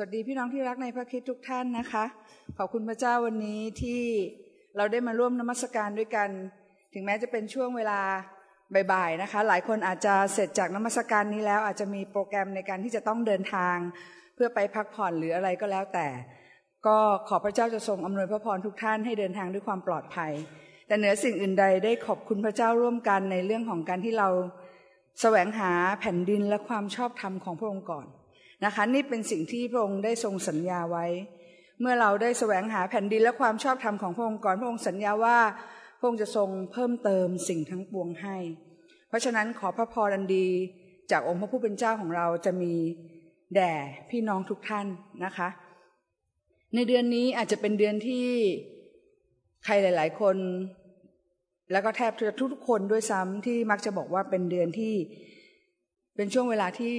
วัสดีพี่น้องที่รักในพระคิดทุกท่านนะคะ ขอบคุณพระเจ้าวันนี้ที่เราได้มาร่วมนมัสการด้วยกัน ถึงแม้จะเป็นช่วงเวลาบ่ายๆนะคะ หลายคนอาจจะเสร็จจากนมัสการนี้แล้ว อาจจะมีโปรแกรมในการที่จะต้องเดินทาง เพื่อไปพักผ่อนหรืออะไรก็แล้วแต่ ก็ขอพระเจ้าจะทรงอำนวยพระพรทุกท่านให้เดินทางด้วยความปลอดภัย แต่เหนือสิ่งอื่นใดได้ขอบคุณพระเจ้าร่วมกันในเรื่องของการที่เราแสวงหาแผ่นดินและความชอบธรรมของพระองค์ก่อน นะคะ นี่เป็นสิ่งที่พระองค์ได้ทรงสัญญาไว้ เมื่อเราได้แสวงหาแผ่นดินและความชอบธรรมของพระองค์ก่อนพระองค์สัญญาว่าพระองค์จะทรงเพิ่มเติมสิ่งทั้งปวงให้ เพราะฉะนั้นขอพระพรอันดีจากองค์พระผู้เป็นเจ้าของเราจะมีแด่พี่น้องทุกท่านนะคะ ในเดือนนี้อาจจะเป็นเดือนที่ใครหลาย ๆ คน แล้วก็แทบจะทุกๆคนด้วยซ้ำที่มักจะบอกว่าเป็นเดือนที่เป็นช่วงเวลาที่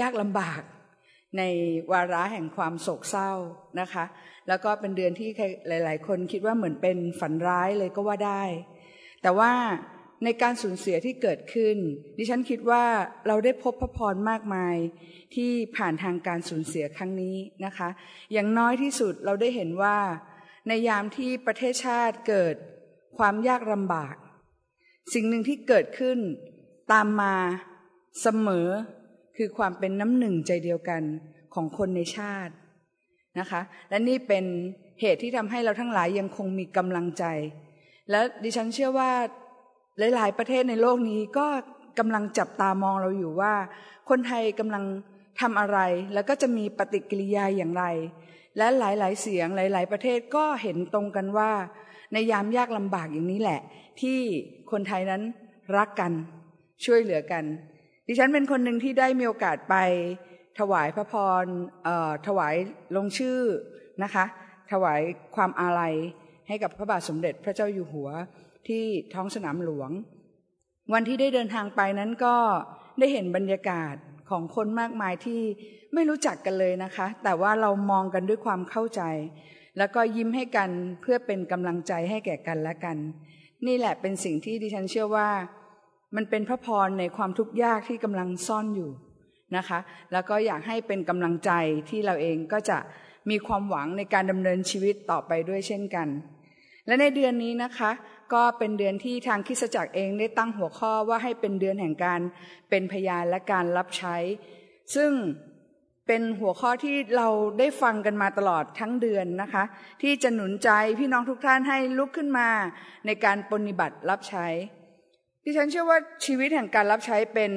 ยากลำบาก ในวาระแห่งความโศกเศร้านะคะ แล้วก็เป็นเดือนที่หลาย ๆ คนคิดว่าเหมือนเป็นฝันร้ายเลยก็ว่าได้ แต่ว่าในการสูญเสียที่เกิดขึ้น ดิฉันคิดว่าเราได้พบพระพรมากมายที่ผ่านทางการสูญเสียครั้งนี้นะคะ อย่างน้อยที่สุดเราได้เห็นว่า ในยามที่ประเทศชาติเกิดความยากลำบาก สิ่งหนึ่งที่เกิดขึ้นตามมาเสมอ คือความเป็นน้ำหนึ่งใจเดียวกันของคนในชาตินะคะ และนี่เป็นเหตุที่ทำให้เราทั้งหลายยังคงมีกำลังใจ และดิฉันเชื่อว่าหลาย ๆ ประเทศในโลกนี้ก็กำลังจับตามองเราอยู่ว่า คนไทยกำลังทำอะไร แล้วก็จะมีปฏิกิริยาอย่างไร และหลาย ๆ เสียงหลาย ๆ ประเทศก็เห็นตรงกันว่า ในยามยากลำบากอย่างนี้แหละ ที่คนไทยนั้นรักกันช่วยเหลือกัน ดิฉันเป็นคนหนึ่งที่ได้มีโอกาสไปถวายพระพรถวายลงชื่อนะคะ ถวายความอาลัยให้กับพระบาทสมเด็จพระเจ้าอยู่หัวที่ท้องสนามหลวง วันที่ได้เดินทางไปนั้นก็ได้เห็นบรรยากาศของคนมากมายที่ไม่รู้จักกันเลยนะคะ แต่ว่าเรามองกันด้วยความเข้าใจ แล้วก็ยิ้มให้กันเพื่อเป็นกำลังใจให้แก่กันและกัน นี่แหละเป็นสิ่งที่ดิฉันเชื่อว่า มันเป็นพระพรในความทุกข์ยากที่กำลังซ่อนอยู่นะคะ แล้วก็อยากให้เป็นกำลังใจที่เราเองก็จะมีความหวังในการดำเนินชีวิตต่อไปด้วยเช่นกัน และในเดือนนี้นะคะ ก็เป็นเดือนที่ทางคิสจักรเองได้ตั้งหัวข้อว่าให้เป็นเดือนแห่งการเป็นพยานและการรับใช้ ซึ่งเป็นหัวข้อที่เราได้ฟังกันมาตลอดทั้งเดือนนะคะ ที่จะหนุนใจพี่น้องทุกท่านให้ลุกขึ้นมาในการปฏิบัติรับใช้ ดิฉันเชื่อว่าชีวิตแห่งการรับใช้เป็น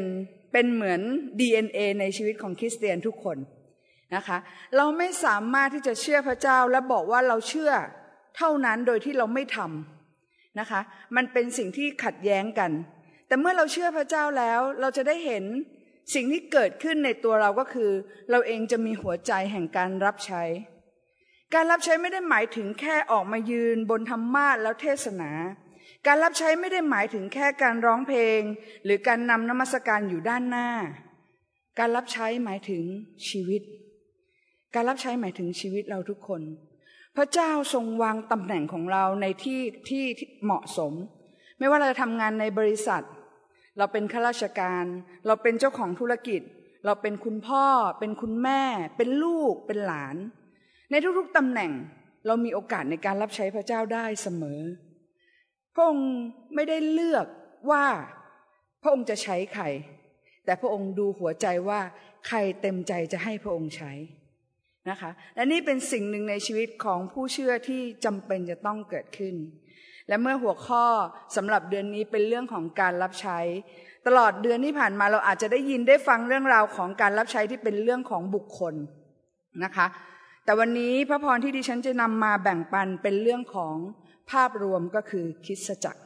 เป็นเหมือน DNA ในชีวิตของคริสเตียนทุกคนนะคะ เราไม่สามารถที่จะเชื่อพระเจ้าและบอกว่าเราเชื่อเท่านั้นโดยที่เราไม่ทำนะคะ มันเป็นสิ่งที่ขัดแย้งกัน แต่เมื่อเราเชื่อพระเจ้าแล้ว เราจะได้เห็นสิ่งที่เกิดขึ้นในตัวเราก็คือ เราเองจะมีหัวใจแห่งการรับใช้ การรับใช้ไม่ได้หมายถึงแค่ออกมายืนบนธรรมาสแล้วเทศนา การรับใช้ไม่ได้หมายถึงแค่การร้องเพลง หรือการนำนมัสการอยู่ด้านหน้า การรับใช้หมายถึงชีวิต การรับใช้หมายถึงชีวิตเราทุกคน พระเจ้าทรงวางตำแหน่งของเราในที่ที่เหมาะสม ไม่ว่าเราจะทำงานในบริษัท เราเป็นข้าราชการ เราเป็นเจ้าของธุรกิจ เราเป็นคุณพ่อ เป็นคุณแม่ เป็นลูก เป็นหลาน ในทุกๆตำแหน่งเรามีโอกาสในการรับใช้พระเจ้าได้เสมอ พระองค์ไม่ได้เลือกว่าพระองค์จะใช้ใคร แต่พระองค์ดูหัวใจว่าใครเต็มใจจะให้พระองค์ใช้นะคะ และนี่เป็นสิ่งหนึ่งในชีวิตของผู้เชื่อที่จำเป็นจะต้องเกิดขึ้น และเมื่อหัวข้อสำหรับเดือนนี้เป็นเรื่องของการรับใช้ ตลอดเดือนที่ผ่านมาเราอาจจะได้ยินได้ฟังเรื่องราวของการรับใช้ที่เป็นเรื่องของบุคคลนะคะ แต่วันนี้พระพรที่ดิฉันจะนำมาแบ่งปันเป็นเรื่องของ ภาพรวมก็คือคิดจักร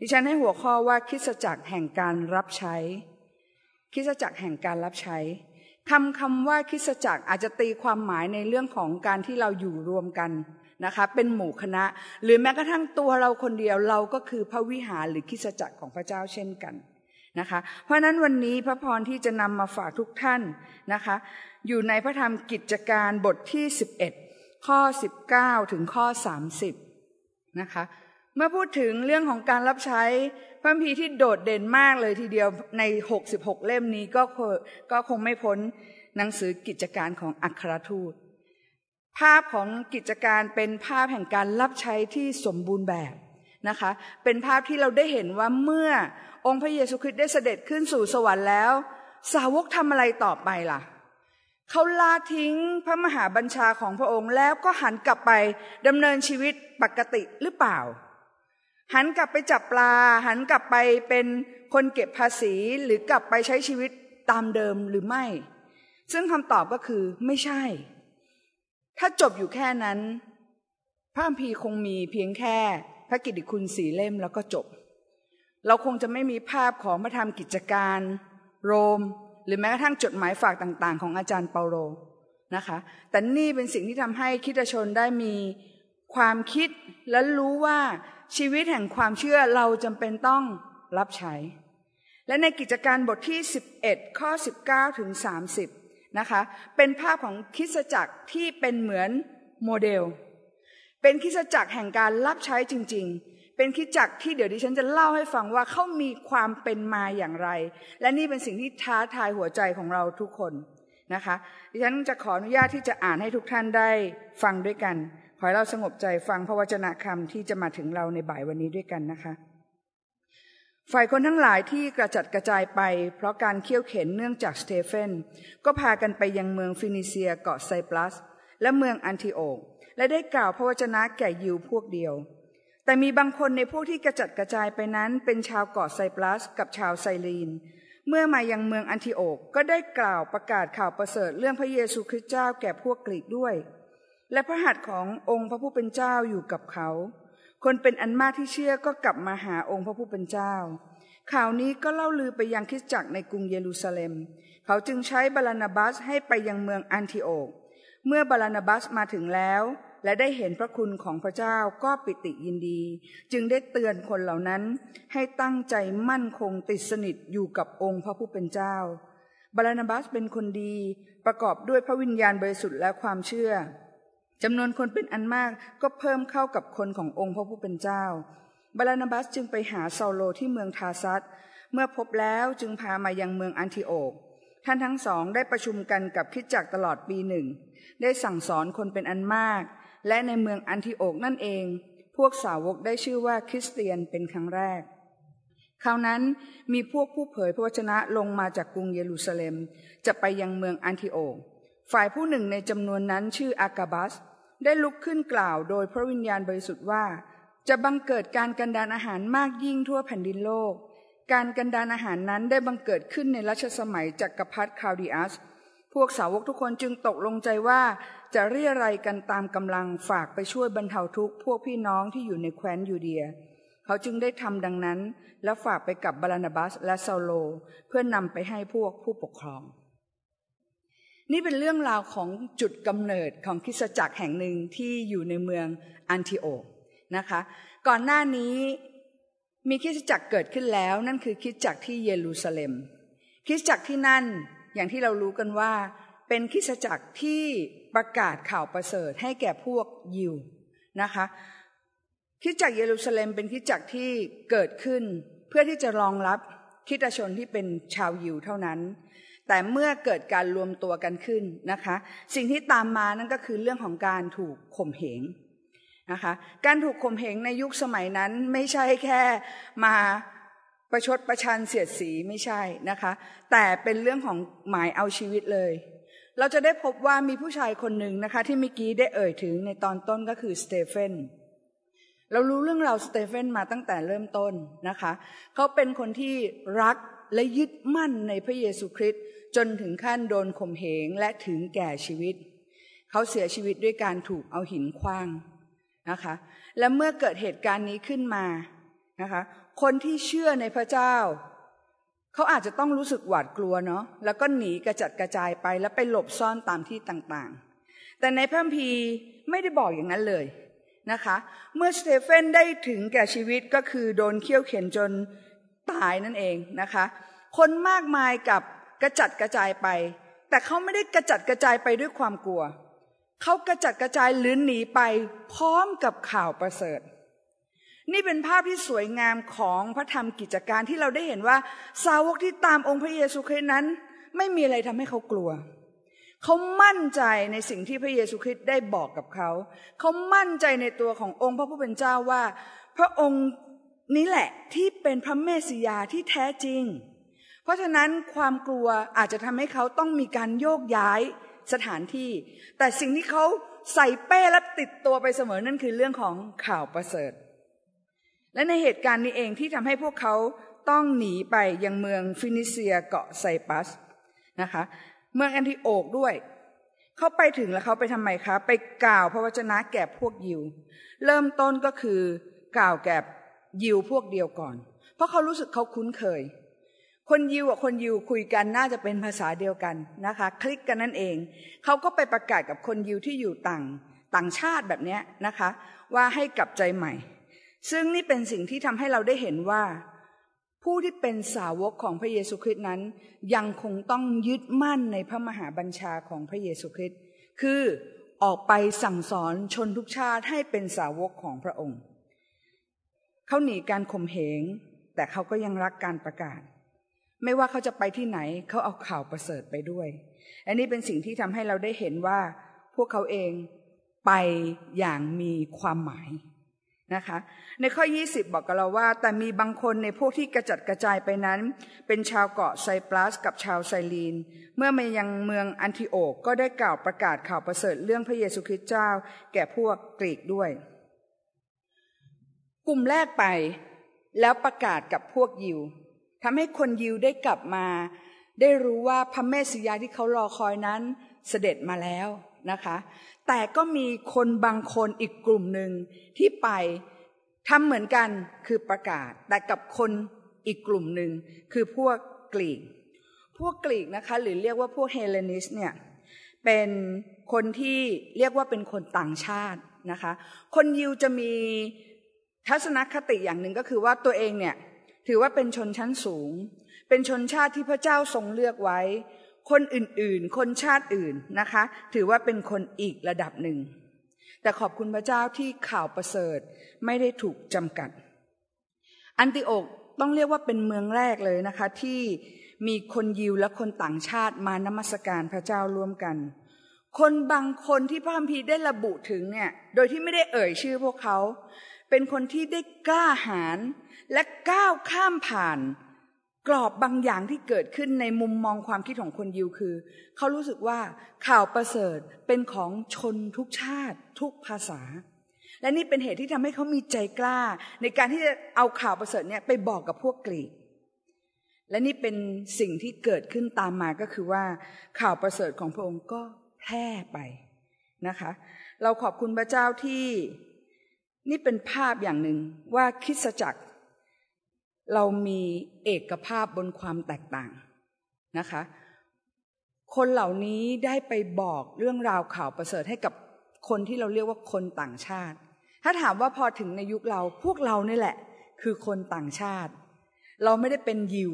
ดิฉันให้หัวข้อว่าคิดจักรแห่งการรับใช้ คิดจักรแห่งการรับใช้คำคำว่าคิดจักรอาจจะตีความหมายในเรื่องของการที่เราอยู่รวมกันนะคะเป็นหมู่คณะ หรือแม้กระทั่งตัวเราคนเดียวเราก็คือพระวิหารหรือคิดจักรของพระเจ้าเช่นกันนะคะเพราะนั้นวันนี้พระพรที่จะนำมาฝากทุกท่านนะคะอยู่ในพระธรรมกิจการบทที่ 11 ข้อ 19 ถึงข้อ 30 นะคะ เมื่อพูดถึงเรื่องของการรับใช้พระพีที่โดดเด่นมากเลยทีเดียวใน 66 เล่มนี้ก็ก็คงไม่พ้นหนังสือกิจการของอัครทูต ภาพของกิจการเป็นภาพแห่งการรับใช้ที่สมบูรณ์แบบนะคะ เป็นภาพที่เราได้เห็นว่าเมื่อองค์พระเยซูคริสต์ได้เสด็จขึ้นสู่สวรรค์แล้ว สาวกทำอะไรต่อไปล่ะ เขาลาทิ้งพระมหาบัญชาของพระองค์แล้วก็หันกลับไปดำเนินชีวิตปกติหรือเปล่า หันกลับไปจับปลา หันกลับไปเป็นคนเก็บภาษีหรือกลับไปใช้ชีวิตตามเดิมหรือไม่ ซึ่งคำตอบก็คือไม่ใช่ ถ้าจบอยู่แค่นั้น พระอัมพีคงมีเพียงแค่พระกิตติคุณสีเล่มแล้วก็จบ เราคงจะไม่มีภาพของพระธรรมกิจการ โรม หรือแม้กระทั่งจดหมายฝากต่างๆ ของอาจารย์เปาโลนะคะ แต่นี่เป็นสิ่งที่ทำให้คิดชนได้มีความคิดและรู้ว่าชีวิตแห่งความเชื่อเราจำเป็นต้องรับใช้ และในกิจการบทที่ 11 ข้อ 19 ถึง 30 นะคะ เป็นภาพของคิดจักรที่เป็นเหมือนโมเดล เป็นคิดจักรแห่งการรับใช้จริง ๆ เป็นคิดจักที่เดี๋ยวดิฉันจะเล่าให้ฟังว่าเขามีความเป็นมาอย่างไร และนี่เป็นสิ่งที่ท้าทายหัวใจของเราทุกคนนะคะดิฉันจะขออนุญาตที่จะอ่านให้ทุกท่านได้ฟังด้วยกัน ขอให้เราสงบใจฟังพระวจนะคำที่จะมาถึงเราในบ่ายวันนี้ด้วยกันนะคะ ฝ่ายคนทั้งหลายที่กระจัดกระจายไป เพราะการเคี่ยวเข็นเนื่องจากสเตเฟนก็พากันไปยังเมืองฟินิเซียเกาะไซปรัส และเมืองอันทิโอกและได้กล่าวพระวจนะแก่ยิวพวกเดียว แต่มีบางคนในพวกที่กระจัดกระจายไปนั้น เป็นชาวเกาะไซปรัสกับชาวไซรีน เมื่อมายังเมืองอันทิโอกก็ได้กล่าวประกาศข่าวประเสริฐเรื่องพระเยซูคริสต์เจ้าแก่พวกกรีกด้วย และพระหัตถ์ขององค์พระผู้เป็นเจ้าอยู่กับเขา คนเป็นอันมากที่เชื่อก็กลับมาหาองค์พระผู้เป็นเจ้า ข่าวนี้ก็เล่าลือไปยังคริสตจักรในกรุงเยรูซาเล็ม เขาจึงใช้บารนาบัสให้ไปยังเมืองอันทิโอก เมื่อบารนาบัสมาถึงแล้ว และได้เห็นพระคุณของพระเจ้าก็ปิติยินดี จึงได้เตือนคนเหล่านั้น ให้ตั้งใจมั่นคงติดสนิทอยู่กับองค์พระผู้เป็นเจ้า บาลานาบัสเป็นคนดีประกอบด้วยพระวิญญาณบริสุทธิ์และความเชื่อจำนวนคนเป็นอันมากก็เพิ่มเข้ากับคนขององค์พระผู้เป็นเจ้า บาลานาบัสจึงไปหาซาโลที่เมืองทาซัสเมื่อพบแล้วจึงพามายังเมืองอันทิโอกท่านทั้งสองได้ประชุมกันกับคิดจักตลอดปีหนึ่ง ได้สั่งสอนคนเป็นอันมาก และในเมืองอันทิโอกนั่นเอง พวกสาวกได้ชื่อว่าคริสเตียนเป็นครั้งแรก คราวนั้นมีพวกผู้เผยพระวจนะลงมาจากกรุงเยรูซาเล็ม จะไปยังเมืองอันทิโอกฝ่ายผู้หนึ่งในจำนวนนั้นชื่ออากาบัส ได้ลุกขึ้นกล่าวโดยพระวิญญาณบริสุทธิ์ว่า จะบังเกิดการกันดารอาหารมากยิ่งทั่วแผ่นดินโลก การกันดารอาหารนั้นได้บังเกิดขึ้นในรัชสมัยจักรพรรดิคลาวดิอัส พวกสาวกทุกคนจึงตกลงใจว่า จะเรี่ยไรกันตามกำลังฝากไปช่วยบรรเทาทุกข์พวกพี่น้องที่อยู่ในแคว้นยูเดีย เขาจึงได้ทำดังนั้น แล้วฝากไปกับบารนาบัสและเซาโล เพื่อนำไปให้พวกผู้ปกครอง นี่เป็นเรื่องราวของจุดกำเนิดของคริสตจักรแห่งหนึ่งที่อยู่ในเมืองอันทิโอกนะคะ ก่อนหน้านี้มีคริสตจักรเกิดขึ้นแล้ว นั่นคือคริสตจักรที่เยรูซาเล็มคริสตจักรที่นั่นอย่างที่เรารู้กันว่า เป็นคริสจักรที่ประกาศข่าวประเสริฐให้แก่พวกยิวนะคะคริสจักรเยรูซาเล็มเป็นคริสจักรที่เกิดขึ้น เพื่อที่จะรองรับคริสตชนที่เป็นชาวยิวเท่านั้น แต่เมื่อเกิดการรวมตัวกันขึ้นนะคะ สิ่งที่ตามมานั่นก็คือเรื่องของการถูกข่มเหงนะคะการถูกข่มเหงในยุคสมัยนั้นไม่ใช่แค่มาประชดประชันเสียดสีไม่ใช่นะคะ แต่เป็นเรื่องของหมายเอาชีวิตเลย เราจะได้พบว่ามีผู้ชายคนหนึ่งนะคะ ที่เมื่อกี้ได้เอ่ยถึงในตอนต้นก็คือสเตเฟนเรารู้เรื่องราวสเตเฟนมาตั้งแต่เริ่มต้นนะคะ เขาเป็นคนที่รักและยึดมั่นในพระเยซูคริสต์จนถึงขั้นโดนข่มเหงและถึงแก่ชีวิต เขาเสียชีวิตด้วยการถูกเอาหินขว้างนะคะ และเมื่อเกิดเหตุการณ์นี้ขึ้นมานะคะ คนที่เชื่อในพระเจ้า เขาอาจจะต้องรู้สึกหวาดกลัวเนาะแล้วก็หนีกระจัดกระจายไปแล้วไปหลบซ่อนตามที่ต่างๆ แต่ในพระคัมภีร์ไม่ได้บอกอย่างนั้นเลยนะคะ เมื่อสเตเฟนได้ถึงแก่ชีวิตก็คือโดนเคี่ยวเข็นจนตายนั่นเองนะคะ คนมากมายกับกระจัดกระจายไป แต่เขาไม่ได้กระจัดกระจายไปด้วยความกลัว เขากระจัดกระจายหรือหนีไปพร้อมกับข่าวประเสริฐ นี่เป็นภาพที่สวยงามของพระธรรมกิจการที่เราได้เห็นว่า สาวกที่ตามองค์พระเยซูคริสต์นั้น ไม่มีอะไรทำให้เขากลัว เขามั่นใจในสิ่งที่พระเยซูคริสต์ได้บอกกับเขา เขามั่นใจในตัวขององค์พระผู้เป็นเจ้าว่า พระองค์นี้แหละที่เป็นพระเมสสิยาที่แท้จริง เพราะฉะนั้นความกลัวอาจจะทำให้เขาต้องมีการโยกย้ายสถานที่ แต่สิ่งที่เขาใส่เป้และติดตัวไปเสมอนั่นคือเรื่องของข่าวประเสริฐ และในเหตุการณ์นี้เองที่ทำให้พวกเขาต้องหนีไปยังเมืองฟินิเซียเกาะไซปัสนะคะ เมืองแอนติโอกด้วย เขาไปถึงแล้วเขาไปทำไมคะ ไปกล่าวพระวจนะแก่พวกยิว เริ่มต้นก็คือกล่าวแก่ยิวพวกเดียวก่อน เพราะเขารู้สึกเขาคุ้นเคย คนยิวกับคนยิวคุยกันน่าจะเป็นภาษาเดียวกันนะคะ คลิกกันนั่นเอง เขาก็ไปประกาศกับคนยิวที่อยู่ต่างต่างชาติแบบนี้นะคะ ว่าให้กลับใจใหม่ ซึ่งนี่เป็นสิ่งที่ทำให้เราได้เห็นว่า ผู้ที่เป็นสาวกของพระเยซูคริสต์นั้น ยังคงต้องยึดมั่นในพระมหาบัญชาของพระเยซูคริสต์คือออกไปสั่งสอนชนทุกชาติให้เป็นสาวกของพระองค์ เขาหนีการข่มเหง แต่เขาก็ยังรักการประกาศ ไม่ว่าเขาจะไปที่ไหนเขาเอาข่าวประเสริฐไปด้วย อันนี้เป็นสิ่งที่ทำให้เราได้เห็นว่า พวกเขาเองไปอย่างมีความหมาย นะคะ ในข้อ 20 บอกกับเราว่า แต่มีบางคนในพวกที่กระจัดกระจายไปนั้น เป็นชาวเกาะไซปรัสกับชาวไซลีน เมื่อมายังเมืองอันทิโอกก็ได้กล่าวประกาศข่าวประเสริฐเรื่องพระเยซูคริสต์เจ้า แก่พวกกรีกด้วย กลุ่มแรกไปแล้วประกาศกับพวกยิวทำให้คนยิวได้กลับมา ได้รู้ว่าพระเมสสิยาที่เขารอคอยนั้นเสด็จมาแล้ว นะคะ แต่ก็มีคนบางคนอีกกลุ่มหนึ่งที่ไปทำเหมือนกันคือประกาศ แต่กับคนอีกกลุ่มหนึ่งคือพวกกรีก พวกกรีกนะคะหรือเรียกว่าพวกเฮเลนิสเนี่ยเป็นคนที่เรียกว่าเป็นคนต่างชาตินะคะ คนยิวจะมีทัศนคติอย่างหนึ่งก็คือว่าตัวเองเนี่ยถือว่าเป็นชนชั้นสูง เป็นชนชาติที่พระเจ้าทรงเลือกไว้ คนอื่นๆ คนชาติอื่นนะคะ ถือว่าเป็นคนอีกระดับหนึ่ง แต่ขอบคุณพระเจ้าที่ข่าวประเสริฐไม่ได้ถูกจำกัด อันติโอกต้องเรียกว่าเป็นเมืองแรกเลยนะคะ ที่มีคนยิวและคนต่างชาติมานมัสการพระเจ้าร่วมกัน คนบางคนที่พระคัมภีร์ได้ระบุถึงเนี่ย โดยที่ไม่ได้เอ่ยชื่อพวกเขา เป็นคนที่ได้กล้าหาญและก้าวข้ามผ่าน กรอบบางอย่างที่เกิดขึ้นในมุมมองความคิดของคนยิวคือ เขารู้สึกว่าข่าวประเสริฐเป็นของชนทุกชาติทุกภาษา และนี่เป็นเหตุที่ทำให้เขามีใจกล้า ในการที่จะเอาข่าวประเสริฐเนี่ยไปบอกกับพวกกรีก และนี่เป็นสิ่งที่เกิดขึ้นตามมาก็คือว่า ข่าวประเสริฐของพระองค์ก็แพร่ไปนะคะ เราขอบคุณพระเจ้าที่นี่เป็นภาพอย่างหนึ่งว่าคิดจักร เรามีเอกภาพบนความแตกต่างนะคะ คนเหล่านี้ได้ไปบอกเรื่องราวข่าวประเสริฐให้กับคนที่เราเรียกว่าคนต่างชาติ ถ้าถามว่าพอถึงในยุคเราพวกเรานี่แหละ คือคนต่างชาติ เราไม่ได้เป็นยิว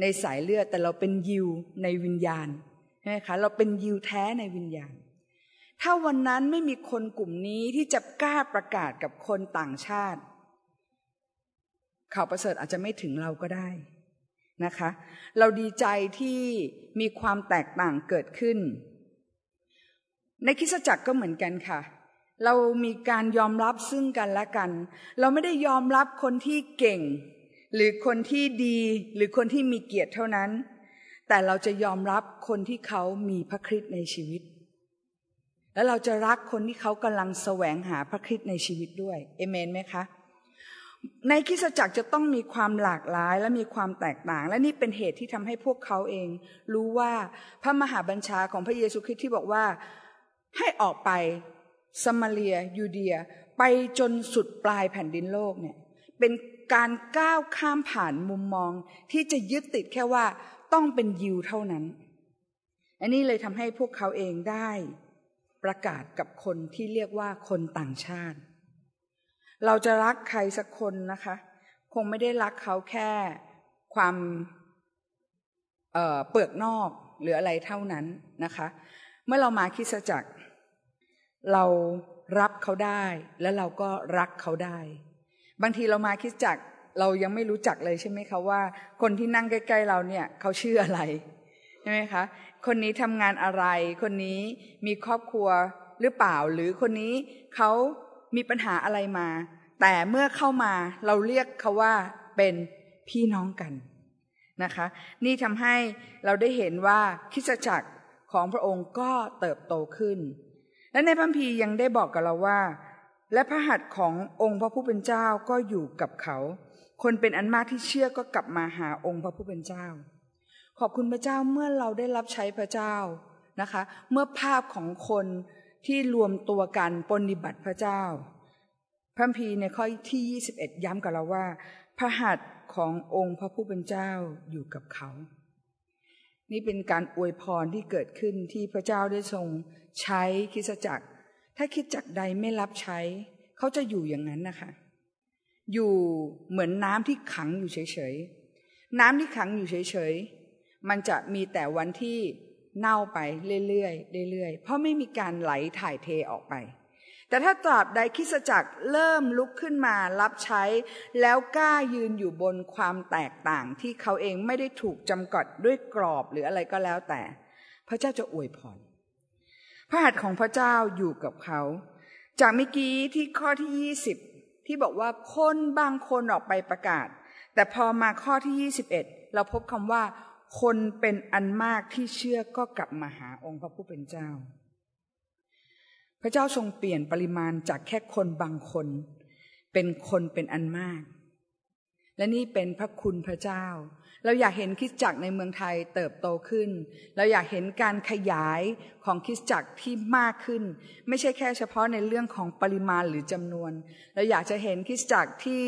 ในสายเลือด แต่เราเป็นยิวในวิญญาณใช่ไหมคะเราเป็นยิวแท้ในวิญญาณ ถ้าวันนั้นไม่มีคนกลุ่มนี้ที่จะกล้าประกาศกับคนต่างชาติ ข่าวประเสริฐอาจจะไม่ถึงเราก็ได้นะคะ เราดีใจที่มีความแตกต่างเกิดขึ้น ในคิสจักรก็เหมือนกันค่ะ เรามีการยอมรับซึ่งกันและกัน เราไม่ได้ยอมรับคนที่เก่ง หรือคนที่ดีหรือคนที่มีเกียรติเท่านั้น แต่เราจะยอมรับคนที่เขามีพระคริสต์ในชีวิต แล้วเราจะรักคนที่เขากำลังแสวงหาพระคริสต์ในชีวิตด้วยเอเมนไหมคะ ในคริสตจักรจะต้องมีความหลากหลายและมีความแตกต่าง และนี่เป็นเหตุที่ทำให้พวกเขาเอง รู้ว่าพระมหาบัญชาของพระเยซูคริสต์ที่บอกว่าให้ออกไปสมาเลียยูเดีย ไปจนสุดปลายแผ่นดินโลกเนี่ยเป็นการก้าวข้ามผ่านมุมมองที่จะยึดติดแค่ว่าต้องเป็นยิวเท่านั้น อันนี้เลยทำให้พวกเขาเองได้ประกาศกับคนที่เรียกว่าคนต่างชาติ เราจะรักใครสักคนนะคะ คงไม่ได้รักเขาแค่ความเเปลือกนอกหรืออะไรเท่านั้นนะคะ เมื่อเรามาคิสจักร เรารับเขาได้และเราก็รักเขาได้ บางทีเรามาคิดจักเรายังไม่รู้จักเลยใช่ไหมคะว่า คนที่นั่งใกล้ ๆ เราเนี่ยเขาชื่ออะไรใช่ไหมคะคนนี้ทำงานอะไร คนนี้มีครอบครัวหรือเปล่า หรือคนนี้เขา มีปัญหาอะไรมา แต่เมื่อเข้ามาเราเรียกเขาว่าเป็นพี่น้องกันนะคะ นี่ทำให้เราได้เห็นว่าคิสจักรของพระองค์ก็เติบโตขึ้น และในพระพียังได้บอกกับเราว่า และพระหัตถ์ขององค์พระผู้เป็นเจ้าก็อยู่กับเขา คนเป็นอันมากที่เชื่อก็กลับมาหาองค์พระผู้เป็นเจ้า ขอบคุณพระเจ้าเมื่อเราได้รับใช้พระเจ้านะคะ เมื่อภาพของคน ที่รวมตัวกันปฏิบัติพระเจ้า พระพีในข้อที่ 21 ย้ำกับเราว่า พระหัตถ์ขององค์พระผู้เป็นเจ้าอยู่กับเขา นี่เป็นการอวยพรที่เกิดขึ้นที่พระเจ้าได้ทรงใช้คิสจักร ถ้าคิดจักใดไม่รับใช้ เขาจะอยู่อย่างนั้นนะคะ อยู่เหมือนน้ำที่ขังอยู่เฉยๆ น้ำที่ขังอยู่เฉยๆ มันจะมีแต่วันที่ เน่าไปเรื่อยๆเรื่อยๆเพราะไม่มีการไหลถ่ายเทออกไป แต่ถ้าตราบใดคริสจักรเริ่มลุกขึ้นมารับใช้ แล้วกล้ายืนอยู่บนความแตกต่างที่เขาเองไม่ได้ถูกจำกัดด้วยกรอบหรืออะไรก็แล้วแต่ พระเจ้าจะอวยพรพระหัตถ์ของพระเจ้าอยู่กับเขา จากเมื่อกี้ที่ข้อที่ยี่สิบที่บอกว่าคนบางคนออกไปประกาศ แต่พอมาข้อที่ยี่สิบเอ็ดเราพบคำว่า คนเป็นอันมากที่เชื่อก็กลับมาหาองค์พระผู้เป็นเจ้า พระเจ้าทรงเปลี่ยนปริมาณจากแค่คนบางคน เป็นคนเป็นอันมาก และนี่เป็นพระคุณพระเจ้า เราอยากเห็นคิดจักรในเมืองไทยเติบโตขึ้น เราอยากเห็นการขยายของคิดจักรที่มากขึ้น ไม่ใช่แค่เฉพาะในเรื่องของปริมาณหรือจำนวน เราอยากจะเห็นคิดจักรที่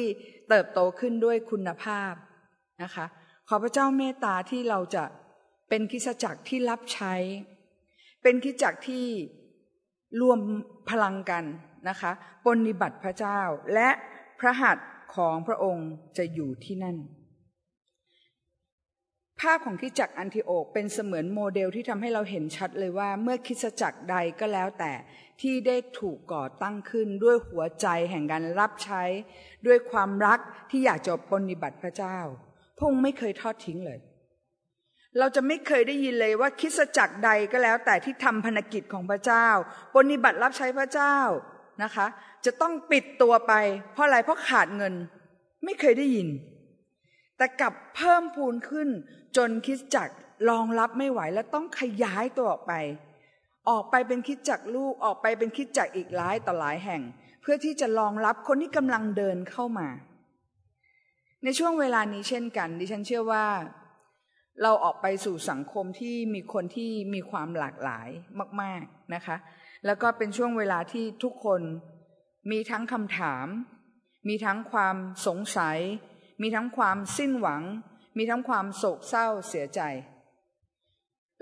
เติบโตขึ้นด้วยคุณภาพนะคะ ขอพระเจ้าเมตตาที่เราจะเป็นคิดจักรที่รับใช้ เป็นคิดจักรที่รวมพลังกันนะคะปฏิบัติพระเจ้าและพระหัตถ์ของพระองค์จะอยู่ที่นั่น ภาพของคิจักรอันทิโอกเป็นเสมือนโมเดลที่ทำให้เราเห็นชัดเลยว่า เมื่อคิสจักรใดก็แล้วแต่ที่ได้ถูกก่อตั้งขึ้นด้วยหัวใจแห่งการรับใช้ ด้วยความรักที่อยากจะปฏิบัติพระเจ้า พงไม่เคยทอดทิ้งเลย เราจะไม่เคยได้ยินเลยว่าคิสจักรใดก็แล้ว แต่ที่ทำภารกิจของพระเจ้าปฏิบัติรับใช้พระเจ้านะคะ จะต้องปิดตัวไป เพราะอะไรเพราะขาดเงิน ไม่เคยได้ยิน แต่กลับเพิ่มพูนขึ้น จนคิดจักรรองรับไม่ไหวและต้องขยายตัวออกไป ออกไปเป็นคิดจักรลูกออกไปเป็นคิดจักรอีกหลายต่อหลายแห่ง เพื่อที่จะรองรับคนที่กำลังเดินเข้ามา ในช่วงเวลานี้เช่นกัน ดิฉันเชื่อว่า เราออกไปสู่สังคมที่มีคนที่มีความหลากหลายมาก ๆนะคะ แล้วก็เป็นช่วงเวลาที่ทุกคนมีทั้งคำถาม มีทั้งความสงสัย มีทั้งความสิ้นหวัง มีทั้งความโศกเศร้าเสียใจ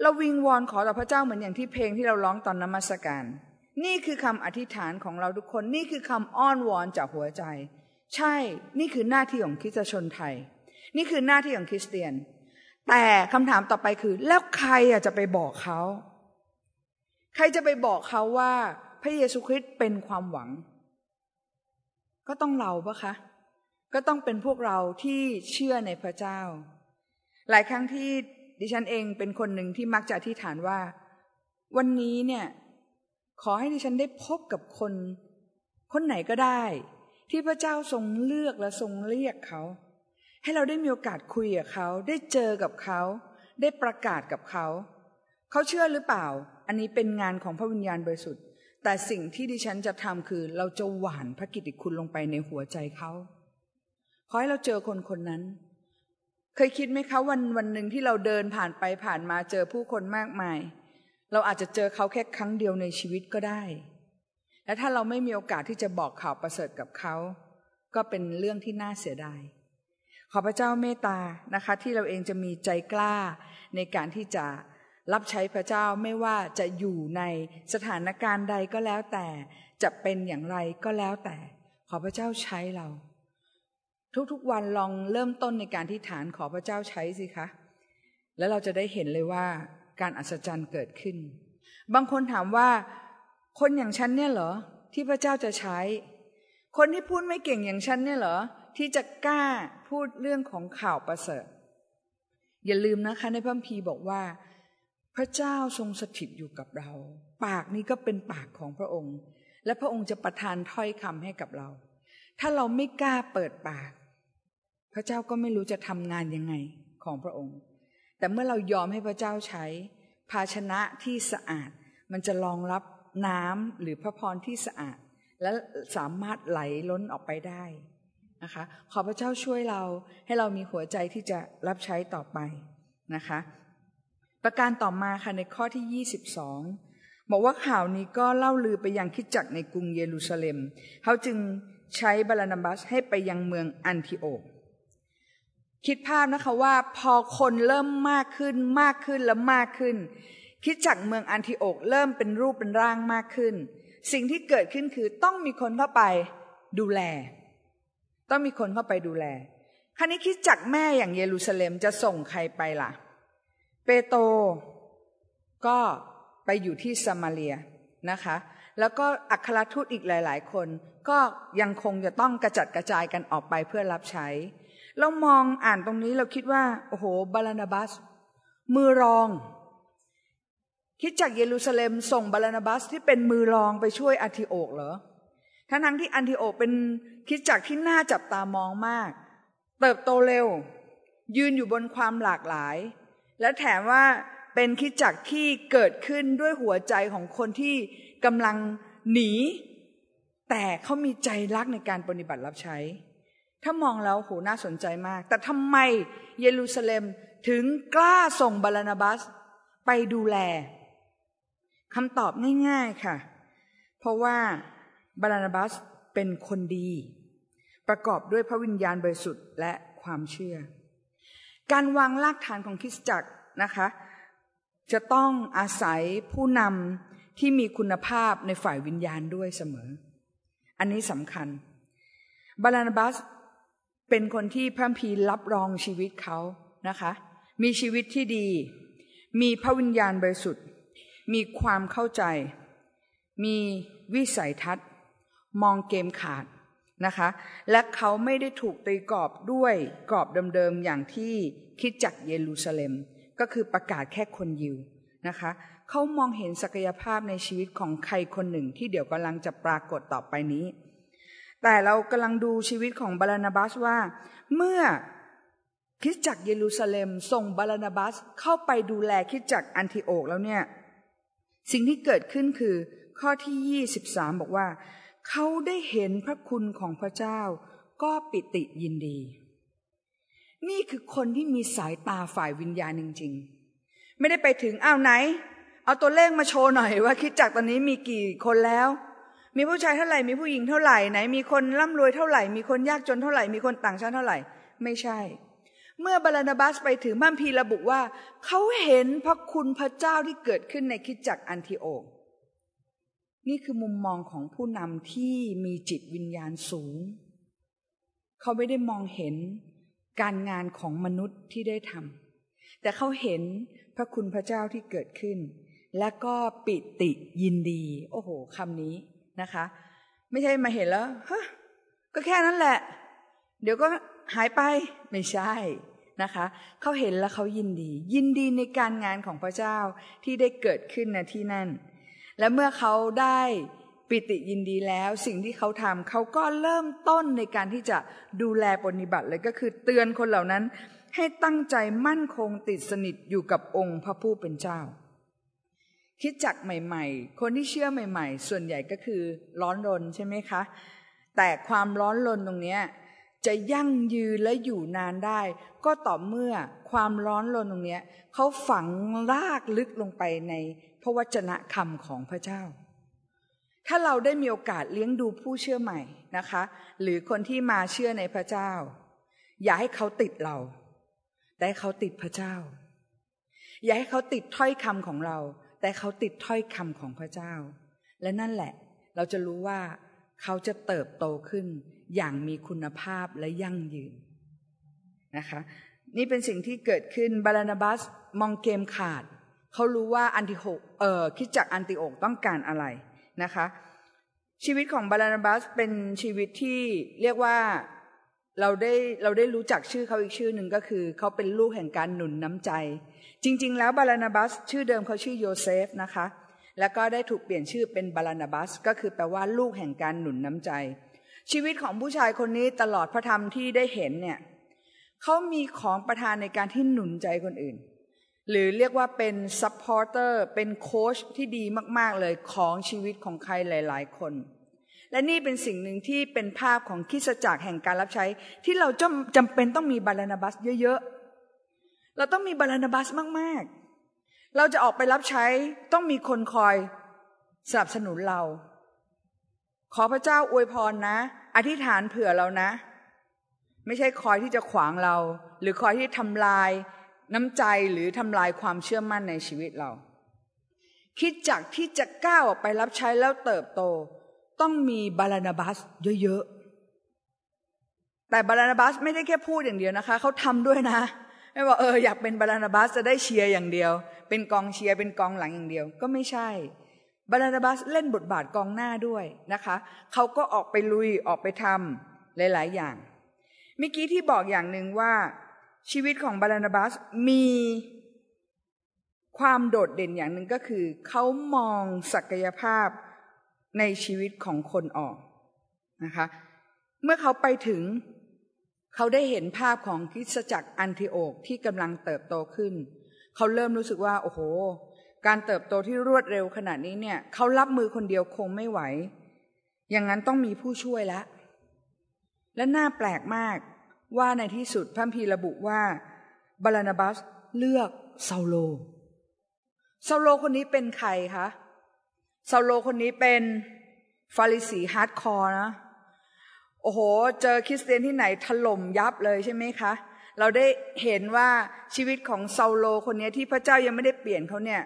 เราวิงวอนขอต่อพระเจ้าเหมือนอย่างที่เพลงที่เราร้องตอนนมัสการ นี่คือคำอธิษฐานของเราทุกคน นี่คือคำอ้อนวอนจากหัวใจ ใช่ นี่คือหน้าที่ของคริสตชนไทย นี่คือหน้าที่ของคริสเตียน แต่คำถามต่อไปคือ แล้วใครจะไปบอกเขา ใครจะไปบอกเขาว่า พระเยซูคริสต์เป็นความหวัง ก็ต้องเราปะคะ ก็ต้องเป็นพวกเราที่เชื่อในพระเจ้า หลายครั้งที่ดิฉันเองเป็นคนหนึ่งที่มักจะอธิษฐานว่า วันนี้เนี่ย ขอให้ดิฉันได้พบกับคน คนไหนก็ได้ ที่พระเจ้าทรงเลือกและทรงเรียกเขา ให้เราได้มีโอกาสคุยกับเขา ได้เจอกับเขา ได้ประกาศกับเขา เขาเชื่อหรือเปล่า อันนี้เป็นงานของพระวิญญาณบริสุทธิ์ แต่สิ่งที่ดิฉันจะทำคือ เราจะหวานพระกิตติคุณลงไปในหัวใจเขาขอให้เราเจอคนคนนั้น เคยคิดไหมคะวันวันหนึ่งที่เราเดินผ่านไปผ่านมาเจอผู้คนมากมาย เราอาจจะเจอเขาแค่ครั้งเดียวในชีวิตก็ได้ และถ้าเราไม่มีโอกาสที่จะบอกข่าวประเสริฐกับเขา ก็เป็นเรื่องที่น่าเสียดาย ขอพระเจ้าเมตตานะคะ ที่เราเองจะมีใจกล้าในการที่จะรับใช้พระเจ้าไม่ว่าจะอยู่ในสถานการณ์ใดก็แล้วแต่ จะเป็นอย่างไรก็แล้วแต่ ขอพระเจ้าใช้เรา ทุกๆวันลองเริ่มต้นในการที่ฐานขอพระเจ้าใช้สิคะ แล้วเราจะได้เห็นเลยว่าการอัศจรรย์เกิดขึ้น บางคนถามว่า คนอย่างฉันเนี่ยเหรอ ที่พระเจ้าจะใช้ คนที่พูดไม่เก่งอย่างฉันเนี่ยเหรอ ที่จะกล้าพูดเรื่องของข่าวประเสริฐ อย่าลืมนะคะในพระคัมภีบอกว่า พระเจ้าทรงสถิตอยู่กับเรา ปากนี้ก็เป็นปากของพระองค์ และพระองค์จะประทานถ้อยคำให้กับเรา ถ้าเราไม่กล้าเปิดปาก พระเจ้าก็ไม่รู้จะทำงานยังไงของพระองค์ แต่เมื่อเรายอมให้พระเจ้าใช้ ภาชนะที่สะอาดมันจะรองรับ น้ำหรือพระพรที่สะอาด และสามารถไหลล้นออกไปได้นะคะ ขอพระเจ้าช่วยเราให้เรามีหัวใจที่จะรับใช้ต่อไปนะคะ ประการต่อมาค่ะในข้อที่ 22 บอกว่าข่าวนี้ก็เล่าลือไปยังคิดจักในกรุงเยรูซาเล็ม เขาจึงใช้บาลานาบัสให้ไปยังเมืองอันทิโอกคิดภาพนะคะว่าพอคนเริ่มมากขึ้นมากขึ้นและมากขึ้น คิดจักเมืองอันทิโอกเริ่มเป็นรูปเป็นร่างมากขึ้น สิ่งที่เกิดขึ้นคือต้องมีคนเข้าไปดูแล ต้องมีคนเข้าไปดูแลคราวนี้คิดจักแม่อย่างเยรูซาเล็มจะส่งใครไปล่ะ เปโตรก็ไปอยู่ที่ซามาเรียนะคะ แล้วก็อัครทูตอีกหลาย ๆ คนก็ยังคงจะต้องกระจัดกระจายกันออกไปเพื่อรับใช้ เรามองอ่านตรงนี้เราคิดว่า โอ้โหบาลานาบัส มือรอง คิดจากเยรูซาเล็มส่งบาลานาบัสที่เป็นมือรองไปช่วยอันทิโอกเหรอทั้งทั้งที่อันทิโอกเป็นคิดจากที่น่าจับตามองมาก เติบโตเร็ว ยืนอยู่บนความหลากหลาย และแถมว่าเป็นคิดจักที่เกิดขึ้นด้วยหัวใจของคนที่กำลังหนี แต่เขามีใจรักในการปฏิบัติรับใช้ ถ้ามองแล้วโหน่าสนใจมาก แต่ทำไมเยรูซาเล็มถึงกล้าส่งบารนาบัสไปดูแล คำตอบง่ายๆค่ะ เพราะว่าบารนาบัสเป็นคนดี ประกอบด้วยพระวิญญาณบริสุทธิ์และความเชื่อ การวางรากฐานของคริสตจักรนะคะ จะต้องอาศัยผู้นำที่มีคุณภาพในฝ่ายวิญญาณด้วยเสมอ อันนี้สำคัญ บาลานาบัสเป็นคนที่พระพีรับรองชีวิตเขานะคะ มีชีวิตที่ดี มีพระวิญญาณบริสุทธิ์ มีความเข้าใจ มีวิสัยทัศน์ มองเกมขาดนะคะ และเขาไม่ได้ถูกตีกรอบด้วยกรอบเดิมๆอย่างที่คิดจากเยรูซาเล็ม ก็คือประกาศแค่คนยิวนะคะเขามองเห็นศักยภาพในชีวิตของใครคนหนึ่งที่เดี๋ยวกำลังจะปรากฏต่อไปนี้ แต่เรากำลังดูชีวิตของบาลานาบัสว่า เมื่อคิดจักเยรูซาเล็มส่งบาลานาบัสเข้าไปดูแลคิดจักอันทิโอกแล้วเนี่ย สิ่งที่เกิดขึ้นคือ ข้อที่ยี่สิบสามบอกว่า เขาได้เห็นพระคุณของพระเจ้า ก็ปิติยินดี นี่คือคนที่มีสายตาฝ่ายวิญญาณจริงๆ ไม่ได้ไปถึงอ้าวไหน เอาตัวเลขมาโชว์หน่อยว่าคิดจักตอนนี้มีกี่คนแล้วมีผู้ชายเท่าไหร่ มีผู้หญิงเท่าไหร่ ไหน มีคนร่ำรวยเท่าไหร่ มีคนยากจนเท่าไหร่ มีคนต่างชาติเท่าไหร่ ไม่ใช่ เมื่อบาลานาบัสไปถึงบัมพีระบุว่า เขาเห็นพระคุณพระเจ้าที่เกิดขึ้นในคิดจักอันทิโอนี่คือมุมมองของผู้นำที่มีจิตวิญญาณสูง เขาไม่ได้มองเห็นการงานของมนุษย์ที่ได้ทำแต่เขาเห็นพระคุณพระเจ้าที่เกิดขึ้น และก็ปิติยินดี โอ้โหคำนี้นะคะ ไม่ใช่มาเห็นแล้วฮะก็แค่นั้นแหละ เดี๋ยวก็ หายไปไม่ใช่นะคะเขาเห็นแล้วเขายินดี ยินดีในการงานของพระเจ้าที่ได้เกิดขึ้นในที่นั่น และเมื่อเขาได้ปิติยินดีแล้วสิ่งที่เขาทำเขาก็เริ่มต้นในการที่จะดูแลปฏิบัติเลยก็คือเตือนคนเหล่านั้นให้ตั้งใจมั่นคงติดสนิทอยู่กับองค์พระผู้เป็นเจ้า คิดจักใหม่ ๆ คนที่เชื่อใหม่ ๆ ส่วนใหญ่ก็คือร้อนรนใช่ไหมคะ แต่ความร้อนรนตรงนี้ จะยั่งยืนและอยู่นานได้ ก็ต่อเมื่อความร้อนรนตรงนี้เขาฝังรากลึกลงไปในพระวจนะคำของพระเจ้า ถ้าเราได้มีโอกาสเลี้ยงดูผู้เชื่อใหม่นะคะ หรือคนที่มาเชื่อในพระเจ้า อย่าให้เขาติดเรา แต่ให้เขาติดพระเจ้า อย่าให้เขาติดถ้อยคำของเรา แต่เขาติดถ้อยคำของพระเจ้า และนั่นแหละ เราจะรู้ว่า เขาจะเติบโตขึ้นอย่างมีคุณภาพและยั่งยืนนะคะนี่เป็นสิ่งที่เกิดขึ้นบารนาบัสมองเกมขาด เขารู้ว่าอันทิโอกเอ่อคริสตจักรอันทิโอกต้องการอะไรนะคะ ชีวิตของบาลานาบัสเป็นชีวิตที่เรียกว่าเราได้เราได้รู้จักชื่อเขาอีกชื่อหนึ่งก็คือ เขาเป็นลูกแห่งการหนุนน้ำใจ จริง ๆ แล้วบาลานาบัสชื่อเดิมเขาชื่อโยเซฟนะคะ แล้วก็ได้ถูกเปลี่ยนชื่อเป็นบาลานาบัส ก็คือแปลว่าลูกแห่งการหนุนน้ำใจ ชีวิตของผู้ชายคนนี้ตลอดพระธรรมที่ได้เห็นเนี่ยเขามีของประทานในการที่หนุนใจคนอื่น หรือเรียกว่าเป็น supporter เป็นโค้ชที่ดีมาก ๆ เลยของชีวิตของใครหลาย ๆ คน และนี่เป็นสิ่งหนึ่งที่เป็นภาพของคริสตจักรแห่งการรับใช้ ที่เราจำจำเป็นต้องมีบารนาบัสเยอะ ๆ เราต้องมีบารนาบัสมาก ๆ เราจะออกไปรับใช้ต้องมีคนคอยสนับสนุนเรา ขอพระเจ้าอวยพรนะ อธิษฐานเผื่อเรานะ ไม่ใช่คอยที่จะขวางเรา หรือคอยที่ทำลายน้ำใจหรือทำลายความเชื่อมั่นในชีวิตเรา คิดจากที่จะก้าวออกไปรับใช้แล้วเติบโต ต้องมีบาลานาบัสเยอะๆแต่บาลานาบัสไม่ได้แค่พูดอย่างเดียวนะคะ เขาทำด้วยนะ ไม่ว่าเอออยากเป็นบาลานาบัสจะได้เชียร์อย่างเดียว เป็นกองเชียร์เป็นกองหลังอย่างเดียว ก็ไม่ใช่บาลานาบัสเล่นบทบาทกองหน้าด้วยนะคะเขาก็ออกไปลุยออกไปทำหลาย ๆ อย่างเมื่อกี้ที่บอกอย่างหนึ่งว่า ชีวิตของบาลานาบัสมีความโดดเด่นอย่างหนึ่งก็คือ เขามองศักยภาพในชีวิตของคนออกนะคะ เมื่อเขาไปถึง เขาได้เห็นภาพของคริสตจักรอันทิโอกที่กำลังเติบโตขึ้น เขาเริ่มรู้สึกว่า โอ้โห การเติบโตที่รวดเร็วขนาดนี้เนี่ย เขารับมือคนเดียวคงไม่ไหว อย่างนั้นต้องมีผู้ช่วยแล้วและน่าแปลกมากว่าในที่สุดพระคัมภีร์ระบุว่าบารนาบัสเลือกเซาโลเซาโลคนนี้เป็นใครคะเซาโลคนนี้เป็นฟาริสี hardcore นะ โอ้โห เจอคริสเตียนที่ไหนถล่มยับเลยใช่ไหมคะ เราได้เห็นว่าชีวิตของซาโลคนนี้ที่พระเจ้ายังไม่ได้เปลี่ยนเขาเนี่ย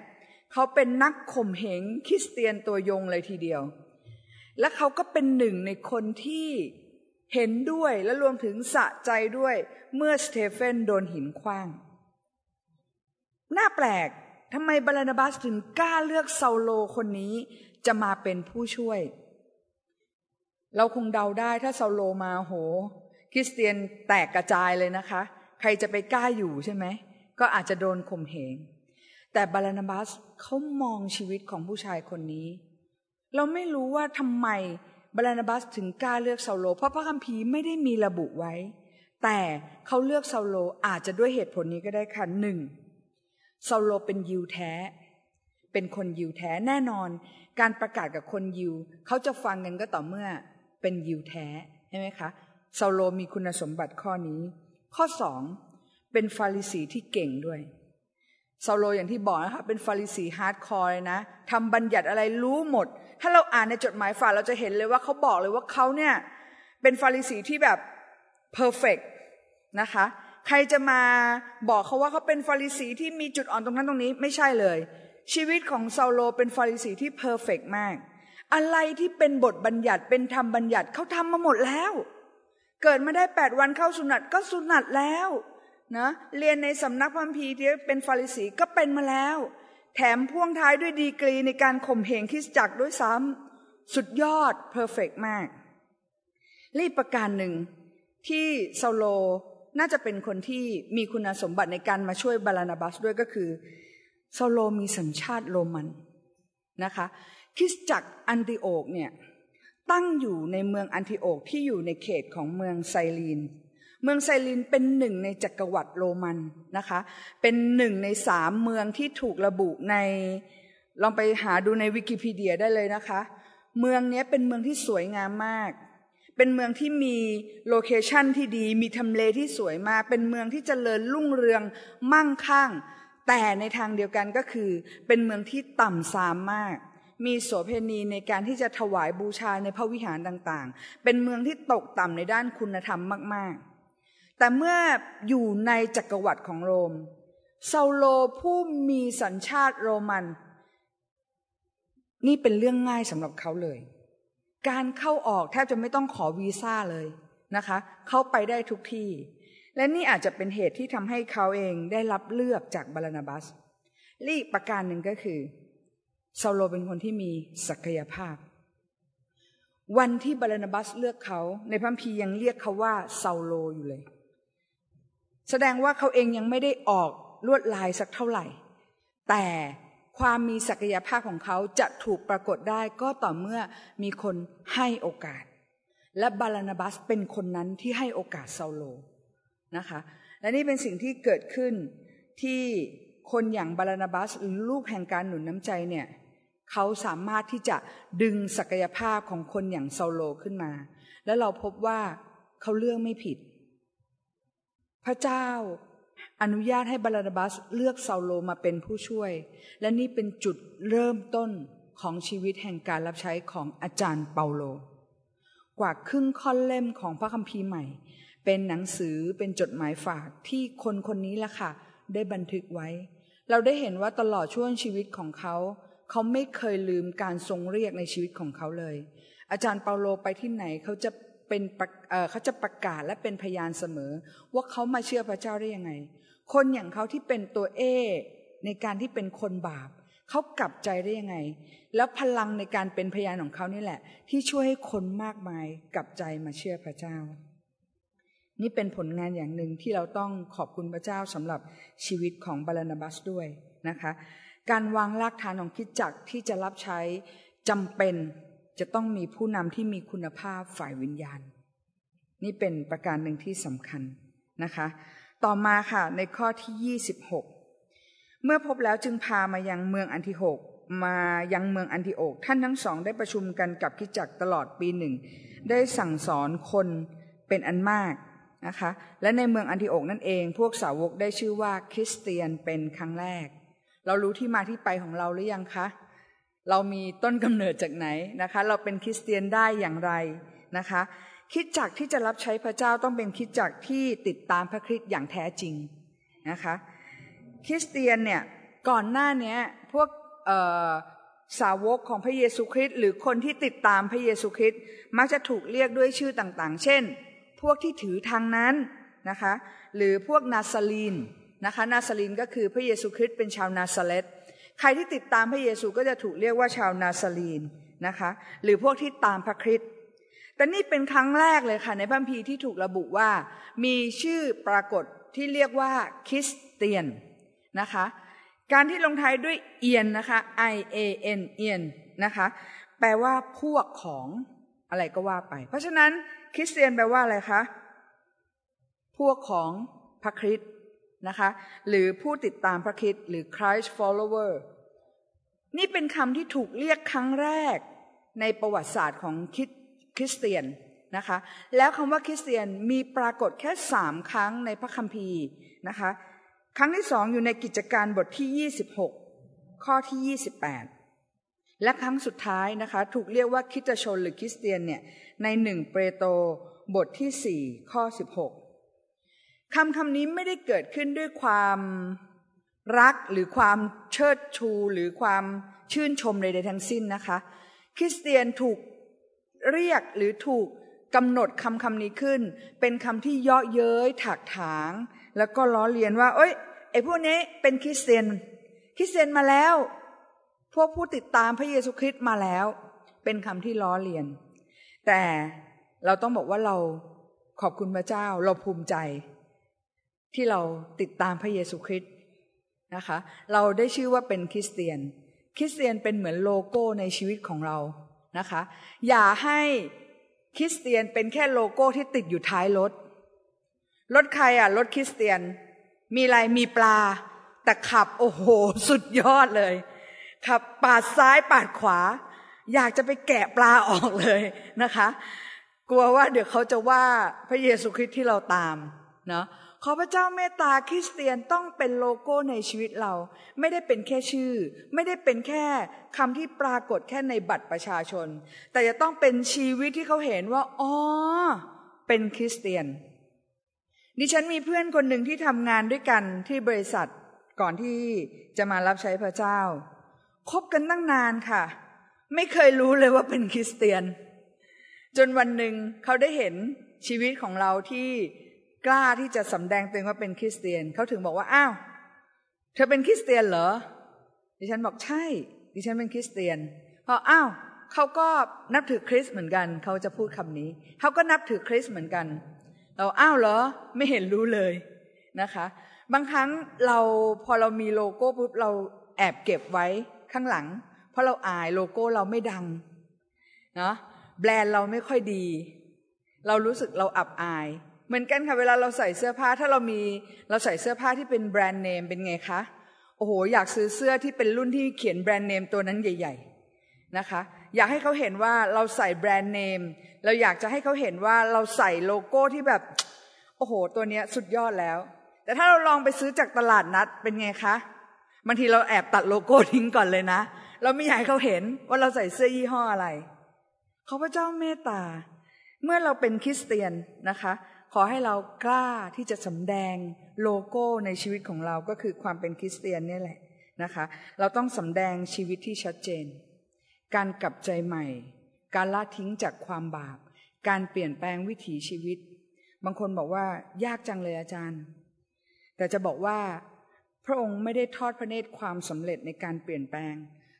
เขาเป็นนักข่มเหงคริสเตียนตัวยงเลยทีเดียว และเขาก็เป็นหนึ่งในคนที่เห็นด้วยและรวมถึงสะใจด้วยเมื่อสเตเฟนโดนหินคว้าง น่าแปลกทำไมบาลานาบัสถึงกล้าเลือกซาโลคนนี้จะมาเป็นผู้ช่วย เราคงเดาได้ถ้าเซาโลมาโห คริสเตียนแตกกระจายเลยนะคะ ใครจะไปกล้าอยู่ใช่ไหม ก็อาจจะโดนข่มเหง แต่บารนาบัสเขามองชีวิตของผู้ชายคนนี้ เราไม่รู้ว่าทำไมบารนาบัสถึงกล้าเลือกเซาโล เพราะพระคัมภีร์ไม่ได้มีระบุไว้ แต่เขาเลือกเซาโลอาจจะด้วยเหตุผลนี้ก็ได้ค่ะหนึ่งเซาโลเป็นยิวแท้ เป็นคนยิวแท้แน่นอน การประกาศกับคนยิวเขาจะฟังกันก็ต่อเมื่อ เป็นยิวแท้ใช่ไหมคะเซาโลมีคุณสมบัติข้อนี้ ข้อสองเป็นฟาริสีที่เก่งด้วยเซาโลอย่างที่บอกนะคะเป็นฟาริสี hardcore เลยนะทำบัญญัติอะไรรู้หมด ถ้าเราอ่านในจดหมายฝากเราจะเห็นเลยว่าเขาบอกเลยว่าเขาเนี่ยเป็นฟาริสีที่แบบ perfect นะคะ ใครจะมาบอกเขาว่าเขาเป็นฟาริสีที่มีจุดอ่อนตรงนั้นตรงนี้ไม่ใช่เลย ชีวิตของเซาโลเป็นฟาริสีที่ perfect มาก อะไรที่เป็นบทบัญญัติเป็นธรรมบัญญัติเขาทำมาหมดแล้ว เกิดมาได้แปดวันเข้าสุหนัตก็สุหนัตแล้วนะเรียนในสำนักพระคัมภีร์ที่เป็นฟาริสีก็เป็นมาแล้ว แถมพ่วงท้ายด้วยดีกรีในการข่มเหงคริสตจักรด้วยซ้ำสุดยอด perfect มากอีกประการหนึ่งที่เซาโลน่าจะเป็นคนที่มีคุณสมบัติในการมาช่วยบารนาบัสด้วยก็คือเซาโลมีสัญชาติโรมันนะคะ คริสตจักรอันติโอกเนี่ยตั้งอยู่ในเมืองอันติโอกที่อยู่ในเขตของเมืองไซลีน เมืองไซลินเป็นหนึ่งในจักรวรรดิโรมันนะคะ เป็นหนึ่งในสามเมืองที่ถูกระบุใน ลองไปหาดูในวิกิพีเดียได้เลยนะคะ เมืองนี้เป็นเมืองที่สวยงามมาก เป็นเมืองที่มีโลเคชันที่ดี มีทำเลที่สวยมาก เป็นเมืองที่จเจริญรุ่งเรืองมั่งคั่ง แต่ในทางเดียวกันก็คือ เป็นเมืองที่ต่ำทรามมาก มีโสเพณีในการที่จะถวายบูชาในพระวิหารต่างๆ เป็นเมืองที่ตกต่ำในด้านคุณธรรมมาก ๆ แต่เมื่ออยู่ในจักรวรรดิของโรมเซาโลผู้มีสัญชาติโรมัน นี่เป็นเรื่องง่ายสำหรับเขาเลย การเข้าออกแทบจะไม่ต้องขอวีซ่าเลยนะคะ เข้าไปได้ทุกที่ และนี่อาจจะเป็นเหตุที่ทำให้เขาเองได้รับเลือกจากบาลานาบัสลีกประการหนึ่งก็คือ เซาโลเป็นคนที่มีศักยภาพ วันที่บาลนาบัสเลือกเขาในพระพียังเรียกเขาว่าซาโลอยู่เลย แสดงว่าเขาเองยังไม่ได้ออกลวดลายสักเท่าไหร่ แต่ความมีศักยภาพของเขาจะถูกปรากฏได้ก็ต่อเมื่อมีคนให้โอกาส และบาลนาบัสเป็นคนนั้นที่ให้โอกาสซาโลนะคะ และนี่เป็นสิ่งที่เกิดขึ้นที่คนอย่างบาลนาบัสหรือลูกแห่งการหนุนน้ำใจเนี่ย เขาสามารถที่จะดึงศักยภาพของคนอย่างซาโลขึ้นมา และเราพบว่าเขาเลือกไม่ผิด พระเจ้าอนุญาตให้บาลนาบัสเลือกซาโลมาเป็นผู้ช่วย และนี่เป็นจุดเริ่มต้นของชีวิตแห่งการรับใช้ของอาจารย์เปาโล กว่าครึ่งค่อนเล่มของพระคัมภีร์ใหม่ เป็นหนังสือเป็นจดหมายฝากที่คนคนนี้ล่ะค่ะ ได้บันทึกไว้ เราได้เห็นว่าตลอดช่วงชีวิตของเขา เขาไม่เคยลืมการทรงเรียกในชีวิตของเขาเลย อาจารย์เปาโลไปที่ไหนเขาจะเป็นเขาจะประกาศและเป็นพยานเสมอ ว่าเขามาเชื่อพระเจ้าได้ยังไง คนอย่างเขาที่เป็นตัวเอในการที่เป็นคนบาปเขากลับใจได้ยังไง แล้วพลังในการเป็นพยานของเขานี่แหละ ที่ช่วยให้คนมากมายกลับใจมาเชื่อพระเจ้า นี่เป็นผลงานอย่างหนึ่งที่เราต้องขอบคุณพระเจ้าสำหรับชีวิตของบาลนาบัสด้วยนะคะ การวางรากฐานของคิดจักที่จะรับใช้จำเป็นจะต้องมีผู้นำที่มีคุณภาพฝ่ายวิญญาณ นี่เป็นประการหนึ่งที่สำคัญนะคะ ต่อมาค่ะในข้อที่ 26 เมื่อพบแล้วจึงพามายังเมืองอันทิโกมายังเมืองอันทิโอกท่านทั้งสองได้ประชุมกันกับคิจักตลอดปีหนึ่ง ได้สั่งสอนคนเป็นอันมากนะคะ และในเมืองอันทิโอกนั่นเอง พวกสาวกได้ชื่อว่าคริสเตียนเป็นครั้งแรก เรารู้ที่มาที่ไปของเราหรือยังคะ เรามีต้นกำเนิดจากไหนนะคะ เราเป็นคริสเตียนได้อย่างไรนะคะ คิดจักที่จะรับใช้พระเจ้าต้องเป็นคิดจักที่ติดตามพระคริสต์อย่างแท้จริงนะคะ คริสเตียนเนี่ยก่อนหน้านี้พวกสาวกของพระเยซูคริสต์หรือคนที่ติดตามพระเยซูคริสต์มักจะถูกเรียกด้วยชื่อต่างๆ เช่น พวกที่ถือทางนั้นนะคะ หรือพวกนาซารีน นะคะนาซารีนก็คือพระเยซูคริสต์เป็นชาวนาซาเร็ธใครที่ติดตามพระเยซูก็จะถูกเรียกว่าชาวนาซารีนนะคะหรือพวกที่ตามพระคริสต์แต่นี่เป็นครั้งแรกเลยค่ะในพระคัมภีร์ที่ถูกระบุว่า มีชื่อปรากฏที่เรียกว่าคริสเตียนนะคะการที่ลงท้ายด้วยเอียนนะคะ i a n เอียนนะคะแปลว่าพวกของอะไรก็ว่าไป เพราะฉะนั้นคริสเตียนแปลว่าอะไรคะพวกของพระคริสต์ นะคะหรือผู้ติดตามพระคริสต์หรือ Christ follower นี่เป็นคำที่ถูกเรียกครั้งแรกในประวัติศาสตร์ของคิดคริสเตียนนะคะแล้วคำว่าคริสเตียนมีปรากฏแค่สามครั้งในพระคัมภีร์นะคะครั้งที่สองอยู่ในกิจการบทที่ 26 ข้อที่ 28 และครั้งสุดท้ายนะคะถูกเรียกว่าคิตชนหรือคริสเตียนเนี่ยในหนึ่งเปโตรบทที่ 4 ข้อ 16 คำคำนี้ไม่ได้เกิดขึ้นด้วยความรักหรือความเชิดชูหรือความชื่นชมใดๆทั้งสิ้นนะคะ คริสเตียนถูกเรียกหรือถูกกำหนดคำคำนี้ขึ้น เป็นคำที่เยาะเย้ยถักถาง แล้วก็ล้อเลียนว่า เอ้ยไอ้พวกนี้เป็นคริสเตียน คริสเตียนมาแล้ว พวกผู้ติดตามพระเยซูคริสต์มาแล้ว เป็นคำที่ล้อเลียน แต่เราต้องบอกว่าเราขอบคุณพระเจ้า เราภูมิใจ ที่เราติดตามพระเยซูคริสต์นะคะ เราได้ชื่อว่าเป็นคริสเตียน คริสเตียนเป็นเหมือนโลโก้ในชีวิตของเรานะคะ อย่าให้คริสเตียนเป็นแค่โลโก้ที่ติดอยู่ท้ายรถรถใครอะรถคริสเตียน มีอะไรมีปลา แต่ขับ โอ้โห สุดยอดเลย ขับปาดซ้ายปาดขวา อยากจะไปแกะปลาออกเลยนะคะ กลัวว่าเดี๋ยวเขาจะว่าพระเยซูคริสต์ที่เราตามเนาะ ขอพระเจ้าเมตตาคริสเตียนต้องเป็นโลโก้ในชีวิตเรา ไม่ได้เป็นแค่ชื่อ ไม่ได้เป็นแค่คำที่ปรากฏแค่ในบัตรประชาชน แต่จะต้องเป็นชีวิตที่เขาเห็นว่าอ๋อเป็นคริสเตียน ดิฉันมีเพื่อนคนหนึ่งที่ทำงานด้วยกันที่บริษัทก่อนที่จะมารับใช้พระเจ้าคบกันตั้งนานค่ะ ไม่เคยรู้เลยว่าเป็นคริสเตียน จนวันหนึ่งเขาได้เห็นชีวิตของเราที่ กล้าที่จะสำแดงตัวเองว่าเป็นคริสเตียนเขาถึงบอกว่าอ้าวเธอเป็นคริสเตียนเหรอ ดิฉันบอกใช่ ดิฉันเป็นคริสเตียนพออ้าวเขาก็นับถือคริสเหมือนกัน เขาจะพูดคำนี้ เขาก็นับถือคริสเหมือนกัน เราอ้าวเหรอ ไม่เห็นรู้เลยนะคะ บางครั้งเราพอเรามีโลโก้ปุ๊บเราแอบเก็บไว้ข้างหลัง เพราะเราอายโลโก้เราไม่ดังเนาะแบรนด์เราไม่ค่อยดี เรารู้สึกเราอับอาย เหมือนกันค่ะเวลาเราใส่เสื้อผ้าถ้าเรามีเราใส่เสื้อผ้าที่เป็นแบรนด์เนมเป็นไงคะโอ้โหอยากซื้อเสื้อที่เป็นรุ่นที่เขียนแบรนด์เนมตัวนั้นใหญ่ ๆนะคะ อยากให้เขาเห็นว่าเราใส่แบรนด์เนมเราอยากจะให้เขาเห็นว่าเราใส่โลโก้ที่แบบโอ้โห ตัวเนี้ยสุดยอดแล้ว แต่ถ้าเราลองไปซื้อจากตลาดนัดเป็นไงคะบางทีเราแอบตัดโลโก้ทิ้งก่อนเลยนะ เราไม่อยากให้เขาเห็นว่าเราใส่เสื้อยี่ห้ออะไรขอพระเจ้าเมตตา เมื่อเราเป็นคริสเตียนนะคะ ขอให้เรากล้าที่จะสำแดงโลโก้ในชีวิตของเราก็คือความเป็นคริสเตียนนี่แหละนะคะ เราต้องสำแดงชีวิตที่ชัดเจน การกลับใจใหม่ การละทิ้งจากความบาป การเปลี่ยนแปลงวิถีชีวิต บางคนบอกว่ายากจังเลยอาจารย์ แต่จะบอกว่าพระองค์ไม่ได้ทอดพระเนตรความสำเร็จในการเปลี่ยนแปลง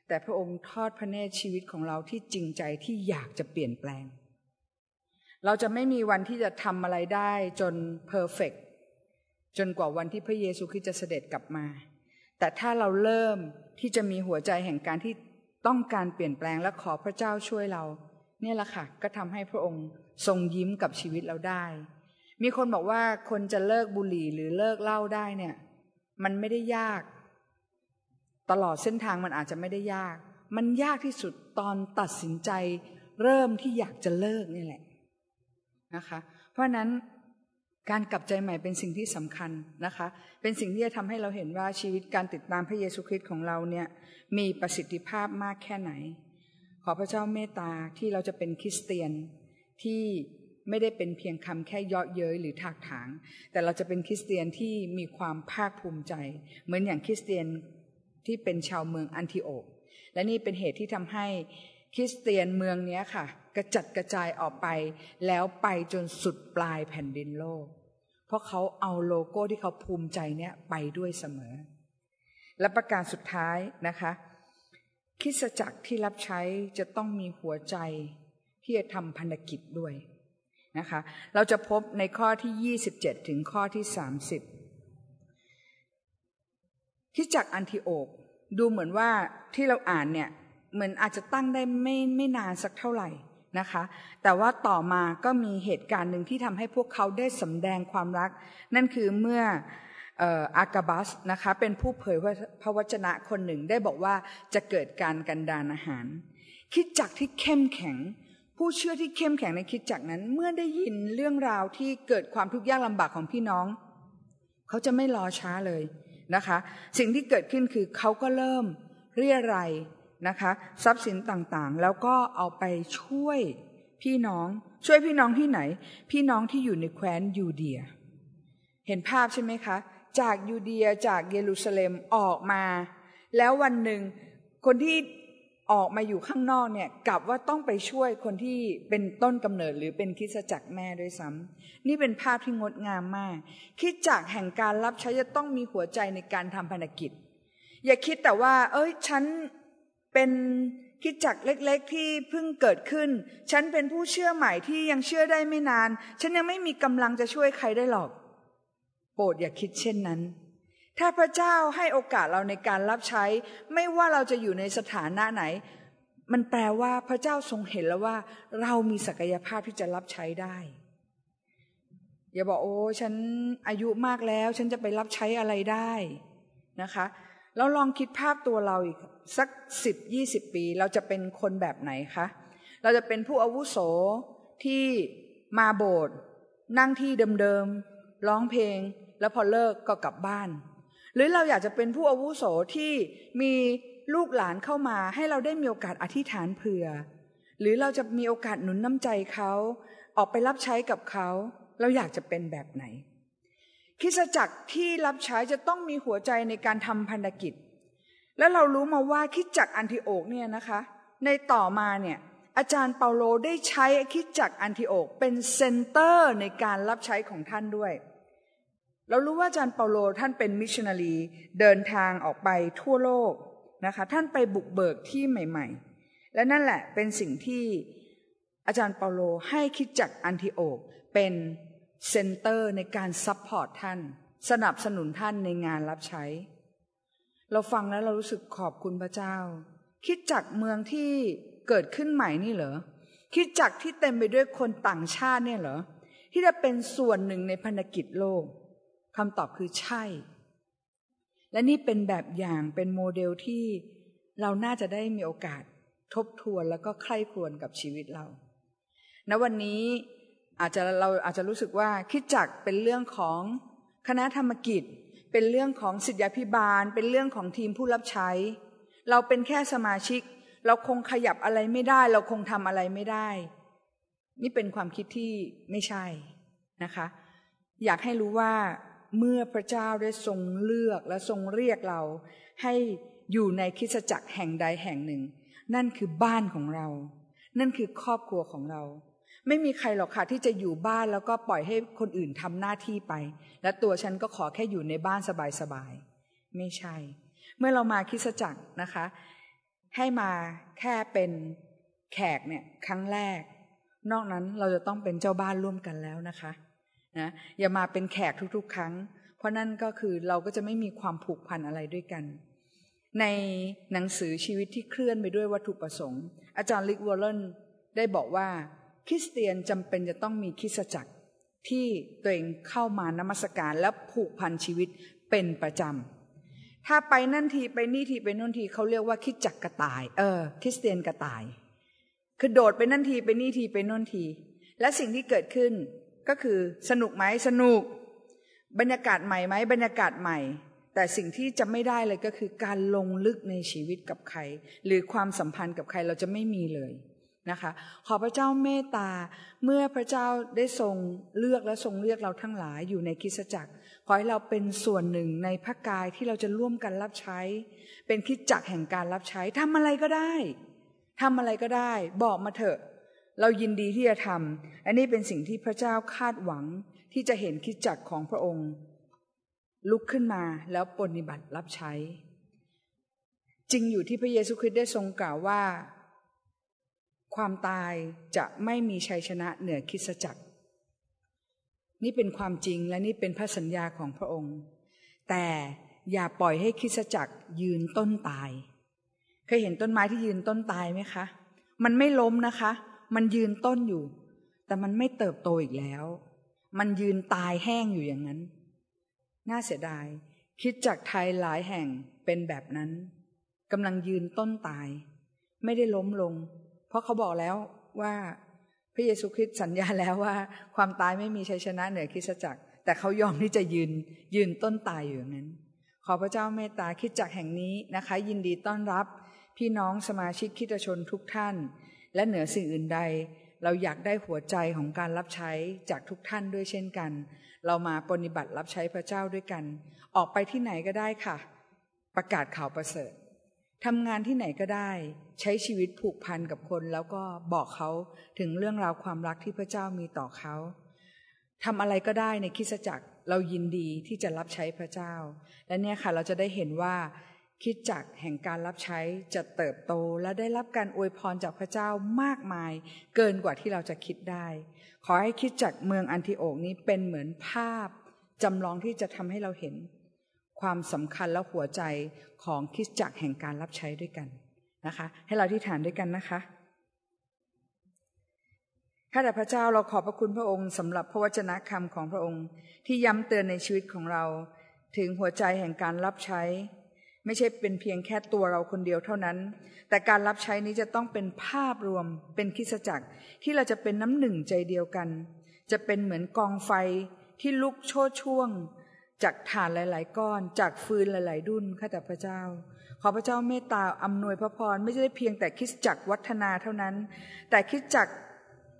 แต่พระองค์ทอดพระเนตรชีวิตของเราที่จริงใจที่อยากจะเปลี่ยนแปลง เราจะไม่มีวันที่จะทำอะไรได้จนเพอร์เฟกจนกว่าวันที่พระเยซูคริสต์จะเสด็จกลับมา แต่ถ้าเราเริ่มที่จะมีหัวใจแห่งการที่ต้องการเปลี่ยนแปลงและขอพระเจ้าช่วยเรา เนี่ยแหละค่ะ ก็ทำให้พระองค์ทรงยิ้มกับชีวิตเราได้ มีคนบอกว่าคนจะเลิกบุหรี่หรือเลิกเหล้าได้เนี่ย มันไม่ได้ยาก ตลอดเส้นทางมันอาจจะไม่ได้ยาก มันยากที่สุดตอนตัดสินใจ เริ่มที่อยากจะเลิกนี่แหละ นะคะ เพราะนั้นการกลับใจใหม่เป็นสิ่งที่สำคัญนะคะ เป็นสิ่งที่จะทำให้เราเห็นว่าชีวิตการติดตามพระเยซูคริสต์ของเราเนี่ยมีประสิทธิภาพมากแค่ไหน ขอพระเจ้าเมตตาที่เราจะเป็นคริสเตียนที่ไม่ได้เป็นเพียงคำแค่เยาะเย้ยหรือถากถาง แต่เราจะเป็นคริสเตียนที่มีความภาคภูมิใจ เหมือนอย่างคริสเตียนที่เป็นชาวเมืองอันทิโอก และนี่เป็นเหตุที่ทำให้ คริสเตียนเมืองนี้ค่ะ กระจัดกระจายออกไป แล้วไปจนสุดปลายแผ่นดินโลก เพราะเขาเอาโลโก้ที่เขาภูมิใจเนี่ยไปด้วยเสมอ และประการสุดท้ายนะคะคริสจักรที่รับใช้จะต้องมีหัวใจที่จะทำพันธกิจด้วยนะคะ เราจะพบในข้อที่ 27 ถึงข้อที่ 30 ที่จากอันทิโอกดูเหมือนว่าที่เราอ่านเนี่ย เหมือนอาจจะตั้งได้ไม่ไม่นานสักเท่าไหร่นะคะ แต่ว่าต่อมาก็มีเหตุการณ์หนึ่งที่ทำให้พวกเขาได้สำแดงความรัก นั่นคือเมื่ออากาบัสนะคะเป็นผู้เผยพระวจนะคนหนึ่งได้บอกว่าจะเกิดการกันดานอาหาร คิดจักที่เข้มแข็ง ผู้เชื่อที่เข้มแข็งในคิดจักนั้น เมื่อได้ยินเรื่องราวที่เกิดความทุกข์ยากลำบากของพี่น้อง เขาจะไม่รอช้าเลยนะคะ สิ่งที่เกิดขึ้นคือเขาก็เริ่มเรียราย นะคะทรัพย์สินต่างๆ แล้วก็เอาไปช่วยพี่น้องช่วยพี่น้องที่ไหน พี่น้องที่อยู่ในแคว้นยูเดีย เห็นภาพใช่ไหมคะ จากยูเดียจากเยรูซาเล็มออกมา แล้ววันหนึ่งคนที่ออกมาอยู่ข้างนอกเนี่ยกลับว่าต้องไปช่วยคนที่เป็นต้นกำเนิดหรือเป็นคิสจักรแม่ด้วยซ้ำนี่เป็นภาพที่งดงามมาก คิดจากแห่งการรับใช้จะต้องมีหัวใจในการทำภารกิจ อย่าคิดแต่ว่า เอ้ยฉัน เป็นคิดจักเล็กๆ ที่เพิ่งเกิดขึ้น ฉันเป็นผู้เชื่อใหม่ที่ยังเชื่อได้ไม่นาน ฉันยังไม่มีกำลังจะช่วยใครได้หรอก โปรดอย่าคิดเช่นนั้น ถ้าพระเจ้าให้โอกาสเราในการรับใช้ ไม่ว่าเราจะอยู่ในสถานะไหน มันแปลว่าพระเจ้าทรงเห็นแล้วว่า เรามีศักยภาพที่จะรับใช้ได้ อย่าบอกโอ้ฉันอายุมากแล้ว ฉันจะไปรับใช้อะไรได้นะคะ แล้วลองคิดภาพตัวเราอีกสักสิบยี่สิบปี เราจะเป็นคนแบบไหนคะ เราจะเป็นผู้อาวุโสที่มาโบสถ์นั่งที่เดิมๆร้องเพลง แล้วพอเลิกก็กลับบ้าน หรือเราอยากจะเป็นผู้อาวุโสที่มีลูกหลานเข้ามา ให้เราได้มีโอกาสอธิษฐานเผื่อ หรือเราจะมีโอกาสหนุนน้ำใจเขา ออกไปรับใช้กับเขา เราอยากจะเป็นแบบไหน คริสตจักรที่รับใช้จะต้องมีหัวใจในการทำพันธกิจ และเรารู้มาว่าคริสตจักรอันทิโอกเนี่ยนะคะ ในต่อมาเนี่ยอาจารย์เปาโลได้ใช้คริสตจักรอันทิโอกเป็น center ในการรับใช้ของท่านด้วย เรารู้ว่าอาจารย์เปาโลท่านเป็นมิชชันนารีเดินทางออกไปทั่วโลกนะคะ ท่านไปบุกเบิกที่ใหม่ ๆ และนั่นแหละเป็นสิ่งที่อาจารย์เปาโลให้คริสตจักรอันทิโอกเป็น center ในการ support ท่าน สนับสนุนท่านในงานรับใช้ เราฟังแล้วเรารู้สึกขอบคุณพระเจ้า คริสตจักรเมืองที่เกิดขึ้นใหม่นี่เหรอ คริสตจักรที่เต็มไปด้วยคนต่างชาติเนี่ยเหรอ ที่จะเป็นส่วนหนึ่งในพันธกิจโลกคำตอบคือใช่ และนี่เป็นแบบอย่างเป็นโมเดลที่เราน่าจะได้มีโอกาสทบทวนแล้วก็ใคร่ครวญกับชีวิตเราณวันนี้ อาจจะเราอาจจะรู้สึกว่าคิดจักเป็นเรื่องของคณะธรรมกิจ เป็นเรื่องของสิทธาพิบาล เป็นเรื่องของทีมผู้รับใช้ เราเป็นแค่สมาชิก เราคงขยับอะไรไม่ได้ เราคงทำอะไรไม่ได้ นี่เป็นความคิดที่ไม่ใช่นะคะ อยากให้รู้ว่าเมื่อพระเจ้าได้ทรงเลือกและทรงเรียกเราให้อยู่ในคิสจักรแห่งใดแห่งหนึ่ง นั่นคือบ้านของเรา นั่นคือครอบครัวของเรา ไม่มีใครหรอกค่ะที่จะอยู่บ้านแล้วก็ปล่อยให้คนอื่นทำหน้าที่ไป และตัวฉันก็ขอแค่อยู่ในบ้านสบายๆไม่ใช่ เมื่อเรามาคิสจักรนะคะ ให้มาแค่เป็นแขกเนี่ยครั้งแรก นอกนั้นเราจะต้องเป็นเจ้าบ้านร่วมกันแล้วนะคะนะอย่ามาเป็นแขกทุกๆ ครั้ง เพราะนั่นก็คือเราก็จะไม่มีความผูกพันอะไรด้วยกัน ในหนังสือชีวิตที่เคลื่อนไปด้วยวัตถุประสงค์ อาจารย์ลิกวอลเลนได้บอกว่า คริสเตียนจำเป็นจะต้องมีคริสจักรที่ตัวเองเข้ามานมัสการและผูกพันชีวิตเป็นประจำ ถ้าไปนั่นทีไปนี่ทีไปนู่นทีเขาเรียกว่าคิดจักกระต่าย เออ คริสเตียนกระต่าย คือโดดไปนั่นทีไปนี่ทีไปนู่นที และสิ่งที่เกิดขึ้นก็คือสนุกไหมสนุก บรรยากาศใหม่ไหมบรรยากาศใหม่ แต่สิ่งที่จะไม่ได้เลยก็คือการลงลึกในชีวิตกับใคร หรือความสัมพันธ์กับใครเราจะไม่มีเลย นะคะ ขอพระเจ้าเมตตาเมื่อพระเจ้าได้ทรงเลือกและทรงเรียกเราทั้งหลายอยู่ในคิสจักร ขอให้เราเป็นส่วนหนึ่งในพระกายที่เราจะร่วมกันรับใช้ เป็นคิดจักรแห่งการรับใช้ทำอะไรก็ได้ทำอะไรก็ได้ บอกมาเถอะ เรายินดีที่จะทำอันนี้เป็นสิ่งที่พระเจ้าคาดหวังที่จะเห็นคิดจักของพระองค์ ลุกขึ้นมาแล้วปฏิบัติรับใช้ จริงอยู่ที่พระเยซูคริสต์ได้ทรงกล่าวว่า ความตายจะไม่มีชัยชนะเหนือคิดจักร นี่เป็นความจริงและนี่เป็นพระสัญญาของพระองค์ แต่อย่าปล่อยให้คิดจักรยืนต้นตาย เคยเห็นต้นไม้ที่ยืนต้นตายไหมคะ มันไม่ล้มนะคะ มันยืนต้นอยู่ แต่มันไม่เติบโตอีกแล้ว มันยืนตายแห้งอยู่อย่างนั้น น่าเสียดาย คิดจากไทยหลายแห่งเป็นแบบนั้นกำลังยืนต้นตาย ไม่ได้ล้มลง เพราะเขาบอกแล้วว่าพระเยซูคริสต์สัญญาแล้วว่า ความตายไม่มีชัยชนะเหนือคริสตจักร แต่เขายอมที่จะยืนยืนต้นตายอยู่อย่างนั้น ขอพระเจ้าเมตตาคิดจักแห่งนี้นะคะ ยินดีต้อนรับ พี่น้องสมาชิกคิดชนทุกท่าน และเหนือสิ่งอื่นใด เราอยากได้หัวใจของการรับใช้จากทุกท่านด้วยเช่นกัน เรามาปฏิบัติรับใช้พระเจ้าด้วยกัน ออกไปที่ไหนก็ได้ค่ะ ประกาศข่าวประเสริฐ ทำงานที่ไหนก็ได้ ใช้ชีวิตผูกพันกับคน แล้วก็บอกเขาถึงเรื่องราวความรักที่พระเจ้ามีต่อเขาทำอะไรก็ได้ในคิสจักรเรายินดีที่จะรับใช้พระเจ้า และเนี่ยค่ะเราจะได้เห็นว่าคิดจักแห่งการรับใช้จะเติบโตและได้รับการอวยพรจากพระเจ้ามากมาย เกินกว่าที่เราจะคิดได้ ขอให้คิดจักเมืองอันทิโอกนี้เป็นเหมือนภาพจำลองที่จะทำให้เราเห็น ความสำคัญและหัวใจของคิดจักแห่งการรับใช้ด้วยกันนะคะ ให้เราที่ฐานด้วยกันนะคะข้าแต่พระเจ้าเราขอบพระคุณพระองค์สำหรับพระวจนะคำของพระองค์ ที่ย้ำเตือนในชีวิตของเรา ถึงหัวใจแห่งการรับใช้ ไม่ใช่เป็นเพียงแค่ตัวเราคนเดียวเท่านั้น แต่การรับใช้นี้จะต้องเป็นภาพรวมเป็นคิสจักรที่เราจะเป็นน้ำหนึ่งใจเดียวกัน จะเป็นเหมือนกองไฟที่ลุกโชดช่วง จากฐานหลาย ๆ ก้อน จากฟืนหลาย ๆ ดุนข้าแต่พระเจ้า ขอพระเจ้าเมตตาอำนวยพระพรไม่ใช่เพียงแต่คิดจักวัฒนาเท่านั้น แต่คิดจัก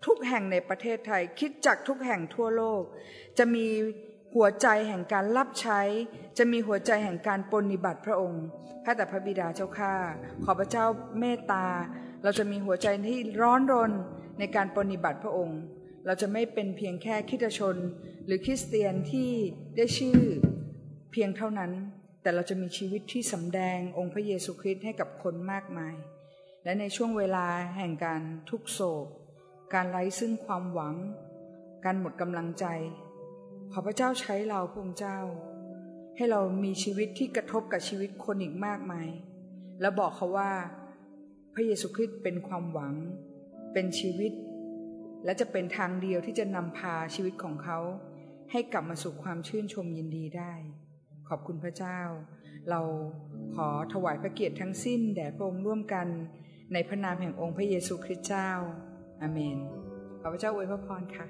ทุกแห่งในประเทศไทย คิดจักทุกแห่งทั่วโลก จะมีหัวใจแห่งการรับใช้ จะมีหัวใจแห่งการปฏิบัติพระองค์พระแต่พระบิดาเจ้าข้าขอพระเจ้าเมตตา เราจะมีหัวใจที่ร้อนรนในการปฏิบัติพระองค์ เราจะไม่เป็นเพียงแค่คิดชน หรือคริสเตียนที่ได้ชื่อเพียงเท่านั้น แต่เราจะมีชีวิตที่สำแดงองค์พระเยซูคริสต์ให้กับคนมากมาย และในช่วงเวลาแห่งการทุกโศก การไร้ซึ่งความหวัง การหมดกำลังใจ ขอพระเจ้าใช้เราพระองค์เจ้า ให้เรามีชีวิตที่กระทบกับชีวิตคนอีกมากมาย แล้วบอกเขาว่า พระเยซูคริสต์เป็นความหวัง เป็นชีวิต และจะเป็นทางเดียวที่จะนำพาชีวิตของเขา ให้กลับมาสู่ความชื่นชมยินดีได้ ขอบคุณพระเจ้า เราขอถวายพระเกียรติทั้งสิ้นแด่พระองค์ร่วมกัน ในพระนามแห่งองค์พระเยซูคริสต์เจ้าอาเมน ขอพระเจ้าอวยพระพรค่ะ